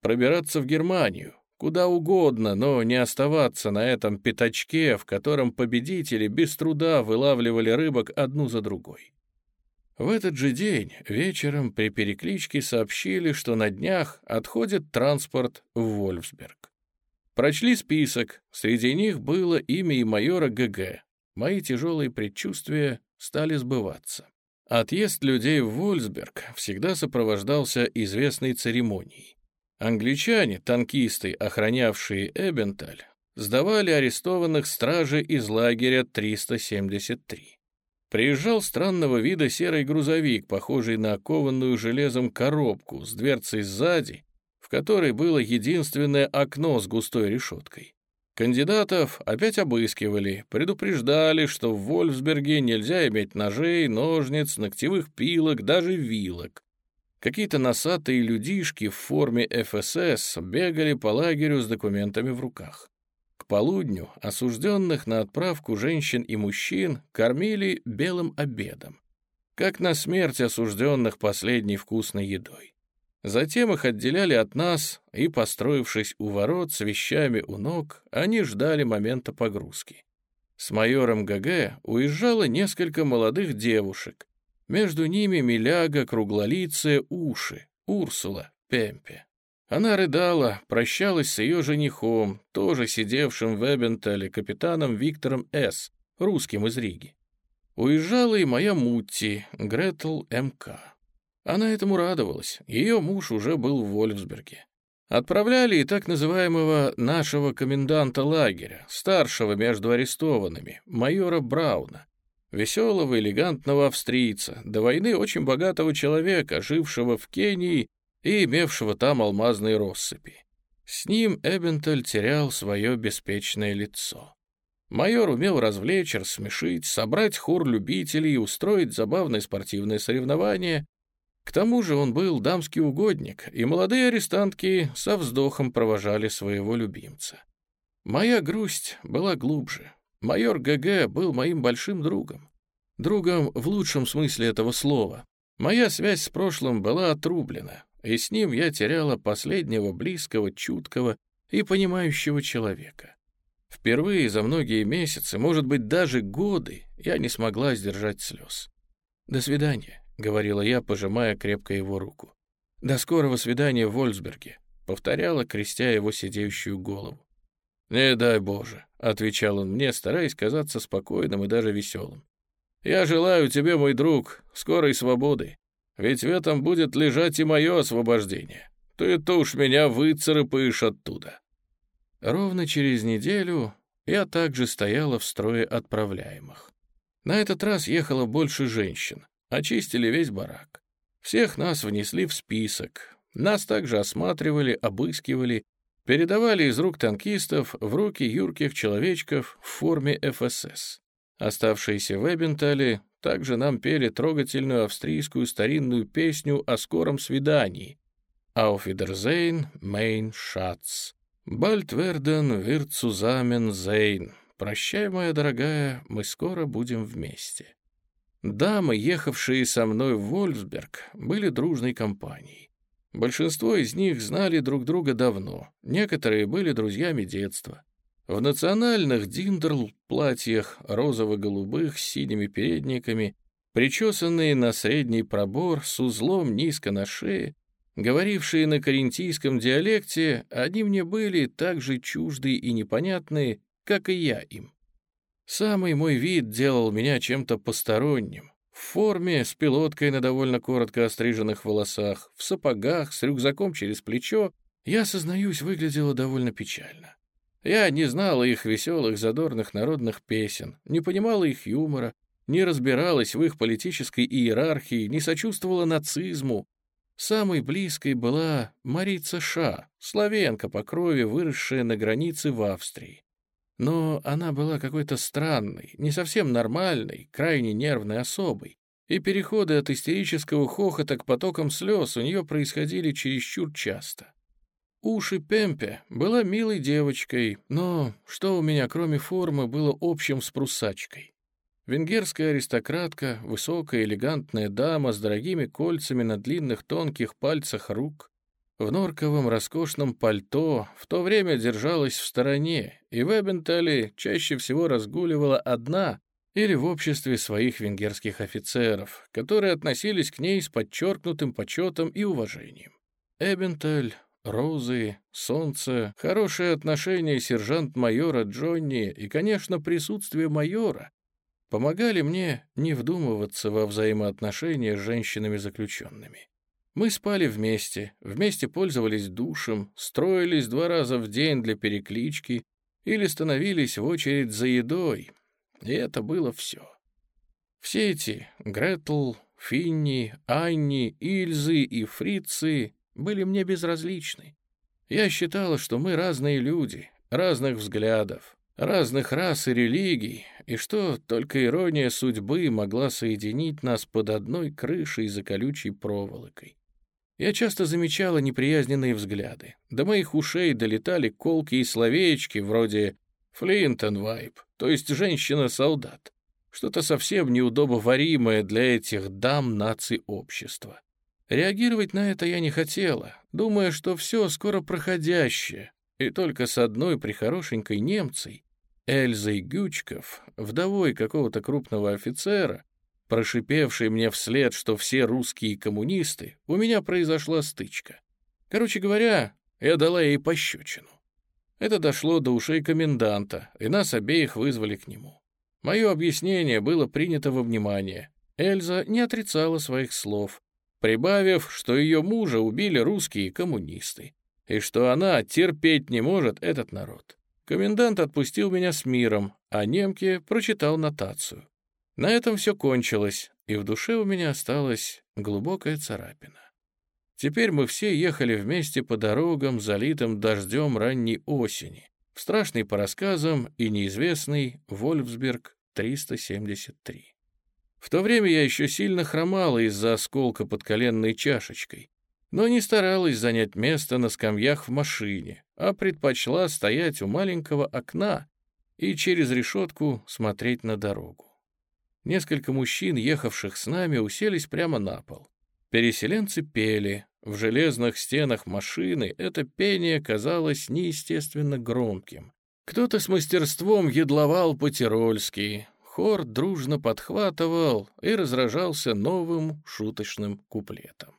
пробираться в Германию, куда угодно, но не оставаться на этом пятачке, в котором победители без труда вылавливали рыбок одну за другой. В этот же день вечером при перекличке сообщили, что на днях отходит транспорт в Вольфсберг. Прочли список, среди них было имя и майора ГГ. Мои тяжелые предчувствия стали сбываться. Отъезд людей в Вольсберг всегда сопровождался известной церемонией. Англичане, танкисты, охранявшие Эбенталь, сдавали арестованных стражи из лагеря 373. Приезжал странного вида серый грузовик, похожий на окованную железом коробку с дверцей сзади, в которой было единственное окно с густой решеткой. Кандидатов опять обыскивали, предупреждали, что в Вольфсберге нельзя иметь ножей, ножниц, ногтевых пилок, даже вилок. Какие-то носатые людишки в форме ФСС бегали по лагерю с документами в руках полудню осужденных на отправку женщин и мужчин кормили белым обедом, как на смерть осужденных последней вкусной едой. Затем их отделяли от нас, и, построившись у ворот с вещами у ног, они ждали момента погрузки. С майором ГГ уезжало несколько молодых девушек. Между ними миляга, круглолицая, уши, Урсула, Пемпе. Она рыдала, прощалась с ее женихом, тоже сидевшим в Эбентале, капитаном Виктором С., русским из Риги. Уезжала и моя Мутти, Гретл М.К. Она этому радовалась, ее муж уже был в Вольфсберге. Отправляли и так называемого нашего коменданта лагеря, старшего между арестованными, майора Брауна, веселого, элегантного австрийца, до войны очень богатого человека, жившего в Кении и имевшего там алмазные россыпи. С ним Эбенталь терял свое беспечное лицо. Майор умел развлечь, рассмешить, собрать хор любителей и устроить забавное спортивное соревнование. К тому же он был дамский угодник, и молодые арестантки со вздохом провожали своего любимца. Моя грусть была глубже. Майор ГГ был моим большим другом. Другом в лучшем смысле этого слова. Моя связь с прошлым была отрублена, и с ним я теряла последнего близкого, чуткого и понимающего человека. Впервые за многие месяцы, может быть, даже годы, я не смогла сдержать слез. «До свидания», — говорила я, пожимая крепко его руку. «До скорого свидания в Вольсберге», — повторяла, крестя его сидеющую голову. «Не дай Боже», — отвечал он мне, стараясь казаться спокойным и даже веселым. «Я желаю тебе, мой друг, скорой свободы, ведь в этом будет лежать и мое освобождение. Ты-то уж меня выцарапаешь оттуда». Ровно через неделю я также стояла в строе отправляемых. На этот раз ехало больше женщин, очистили весь барак. Всех нас внесли в список, нас также осматривали, обыскивали, передавали из рук танкистов в руки юрких человечков в форме ФСС. Оставшиеся в Эбентале также нам пели трогательную австрийскую старинную песню о скором свидании. «Auf Wiedersehen, mein Schatz». «Bald werden wir zusammen sein». «Прощай, моя дорогая, мы скоро будем вместе». Дамы, ехавшие со мной в Вольфсберг, были дружной компанией. Большинство из них знали друг друга давно, некоторые были друзьями детства. В национальных диндерл платьях розово-голубых с синими передниками, причесанные на средний пробор с узлом низко на шее, говорившие на карентийском диалекте, они мне были так же чужды и непонятные, как и я им. Самый мой вид делал меня чем-то посторонним. В форме, с пилоткой на довольно коротко остриженных волосах, в сапогах, с рюкзаком через плечо, я, сознаюсь, выглядела довольно печально. Я не знала их веселых, задорных народных песен, не понимала их юмора, не разбиралась в их политической иерархии, не сочувствовала нацизму. Самой близкой была Марица Ша, славянка по крови, выросшая на границе в Австрии. Но она была какой-то странной, не совсем нормальной, крайне нервной особой, и переходы от истерического хохота к потокам слез у нее происходили чересчур часто. Уши Пемпе была милой девочкой, но что у меня, кроме формы, было общим с прусачкой? Венгерская аристократка, высокая элегантная дама с дорогими кольцами на длинных тонких пальцах рук, в норковом роскошном пальто в то время держалась в стороне, и в Эбентале чаще всего разгуливала одна или в обществе своих венгерских офицеров, которые относились к ней с подчеркнутым почетом и уважением. Эбенталь, розы, солнце, хорошее отношение сержант-майора Джонни и, конечно, присутствие майора помогали мне не вдумываться во взаимоотношения с женщинами-заключенными. Мы спали вместе, вместе пользовались душем, строились два раза в день для переклички или становились в очередь за едой. И это было все. Все эти — Гретл, Финни, Анни, Ильзы и Фрицы — были мне безразличны. Я считала, что мы разные люди, разных взглядов, разных рас и религий, и что только ирония судьбы могла соединить нас под одной крышей за колючей проволокой. Я часто замечала неприязненные взгляды. До моих ушей долетали колки и словечки вроде «Флинтон Вайп», то есть «женщина-солдат». Что-то совсем неудобоваримое для этих дам наций общества. Реагировать на это я не хотела, думая, что все скоро проходящее, и только с одной прихорошенькой немцей, Эльзой Гючков, вдовой какого-то крупного офицера, прошипевшей мне вслед, что все русские коммунисты, у меня произошла стычка. Короче говоря, я дала ей пощечину. Это дошло до ушей коменданта, и нас обеих вызвали к нему. Мое объяснение было принято во внимание. Эльза не отрицала своих слов, прибавив, что ее мужа убили русские коммунисты, и что она терпеть не может этот народ. Комендант отпустил меня с миром, а немке прочитал нотацию. На этом все кончилось, и в душе у меня осталась глубокая царапина. Теперь мы все ехали вместе по дорогам, залитым дождем ранней осени, в страшный по рассказам и неизвестный Вольфсберг 373. В то время я еще сильно хромала из-за осколка под коленной чашечкой, но не старалась занять место на скамьях в машине, а предпочла стоять у маленького окна и через решетку смотреть на дорогу. Несколько мужчин, ехавших с нами, уселись прямо на пол. Переселенцы пели. В железных стенах машины это пение казалось неестественно громким. Кто-то с мастерством едловал по-тирольски. Хор дружно подхватывал и разражался новым шуточным куплетом.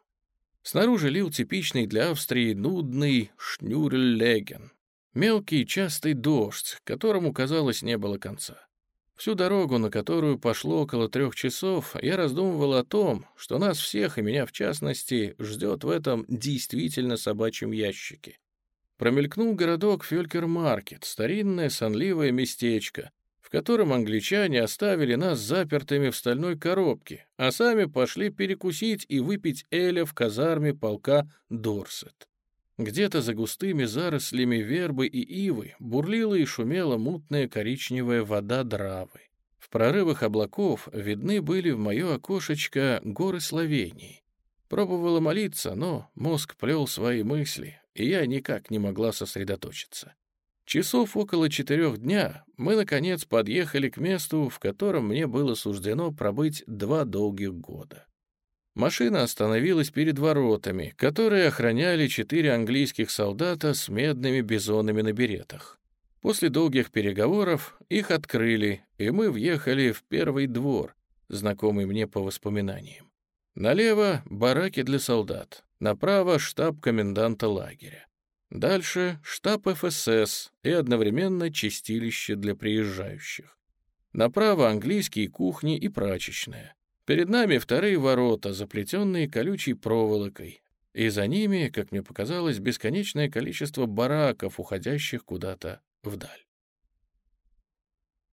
Снаружи лил типичный для Австрии нудный шнюрелеген. Мелкий частый дождь, которому, казалось, не было конца. Всю дорогу, на которую пошло около трех часов, я раздумывал о том, что нас всех, и меня в частности, ждет в этом действительно собачьем ящике. Промелькнул городок Фелькер-Маркет, старинное сонливое местечко, в котором англичане оставили нас запертыми в стальной коробке, а сами пошли перекусить и выпить эля в казарме полка Дорсет. Где-то за густыми зарослями вербы и ивы бурлила и шумела мутная коричневая вода дравы. В прорывах облаков видны были в мое окошечко горы Словении. Пробовала молиться, но мозг плел свои мысли, и я никак не могла сосредоточиться. Часов около четырех дня мы, наконец, подъехали к месту, в котором мне было суждено пробыть два долгих года. Машина остановилась перед воротами, которые охраняли четыре английских солдата с медными бизонами на беретах. После долгих переговоров их открыли, и мы въехали в первый двор, знакомый мне по воспоминаниям. Налево — бараки для солдат, направо — штаб коменданта лагеря. Дальше — штаб ФСС и одновременно чистилище для приезжающих. Направо — английские кухни и прачечная. Перед нами вторые ворота, заплетенные колючей проволокой, и за ними, как мне показалось, бесконечное количество бараков, уходящих куда-то вдаль.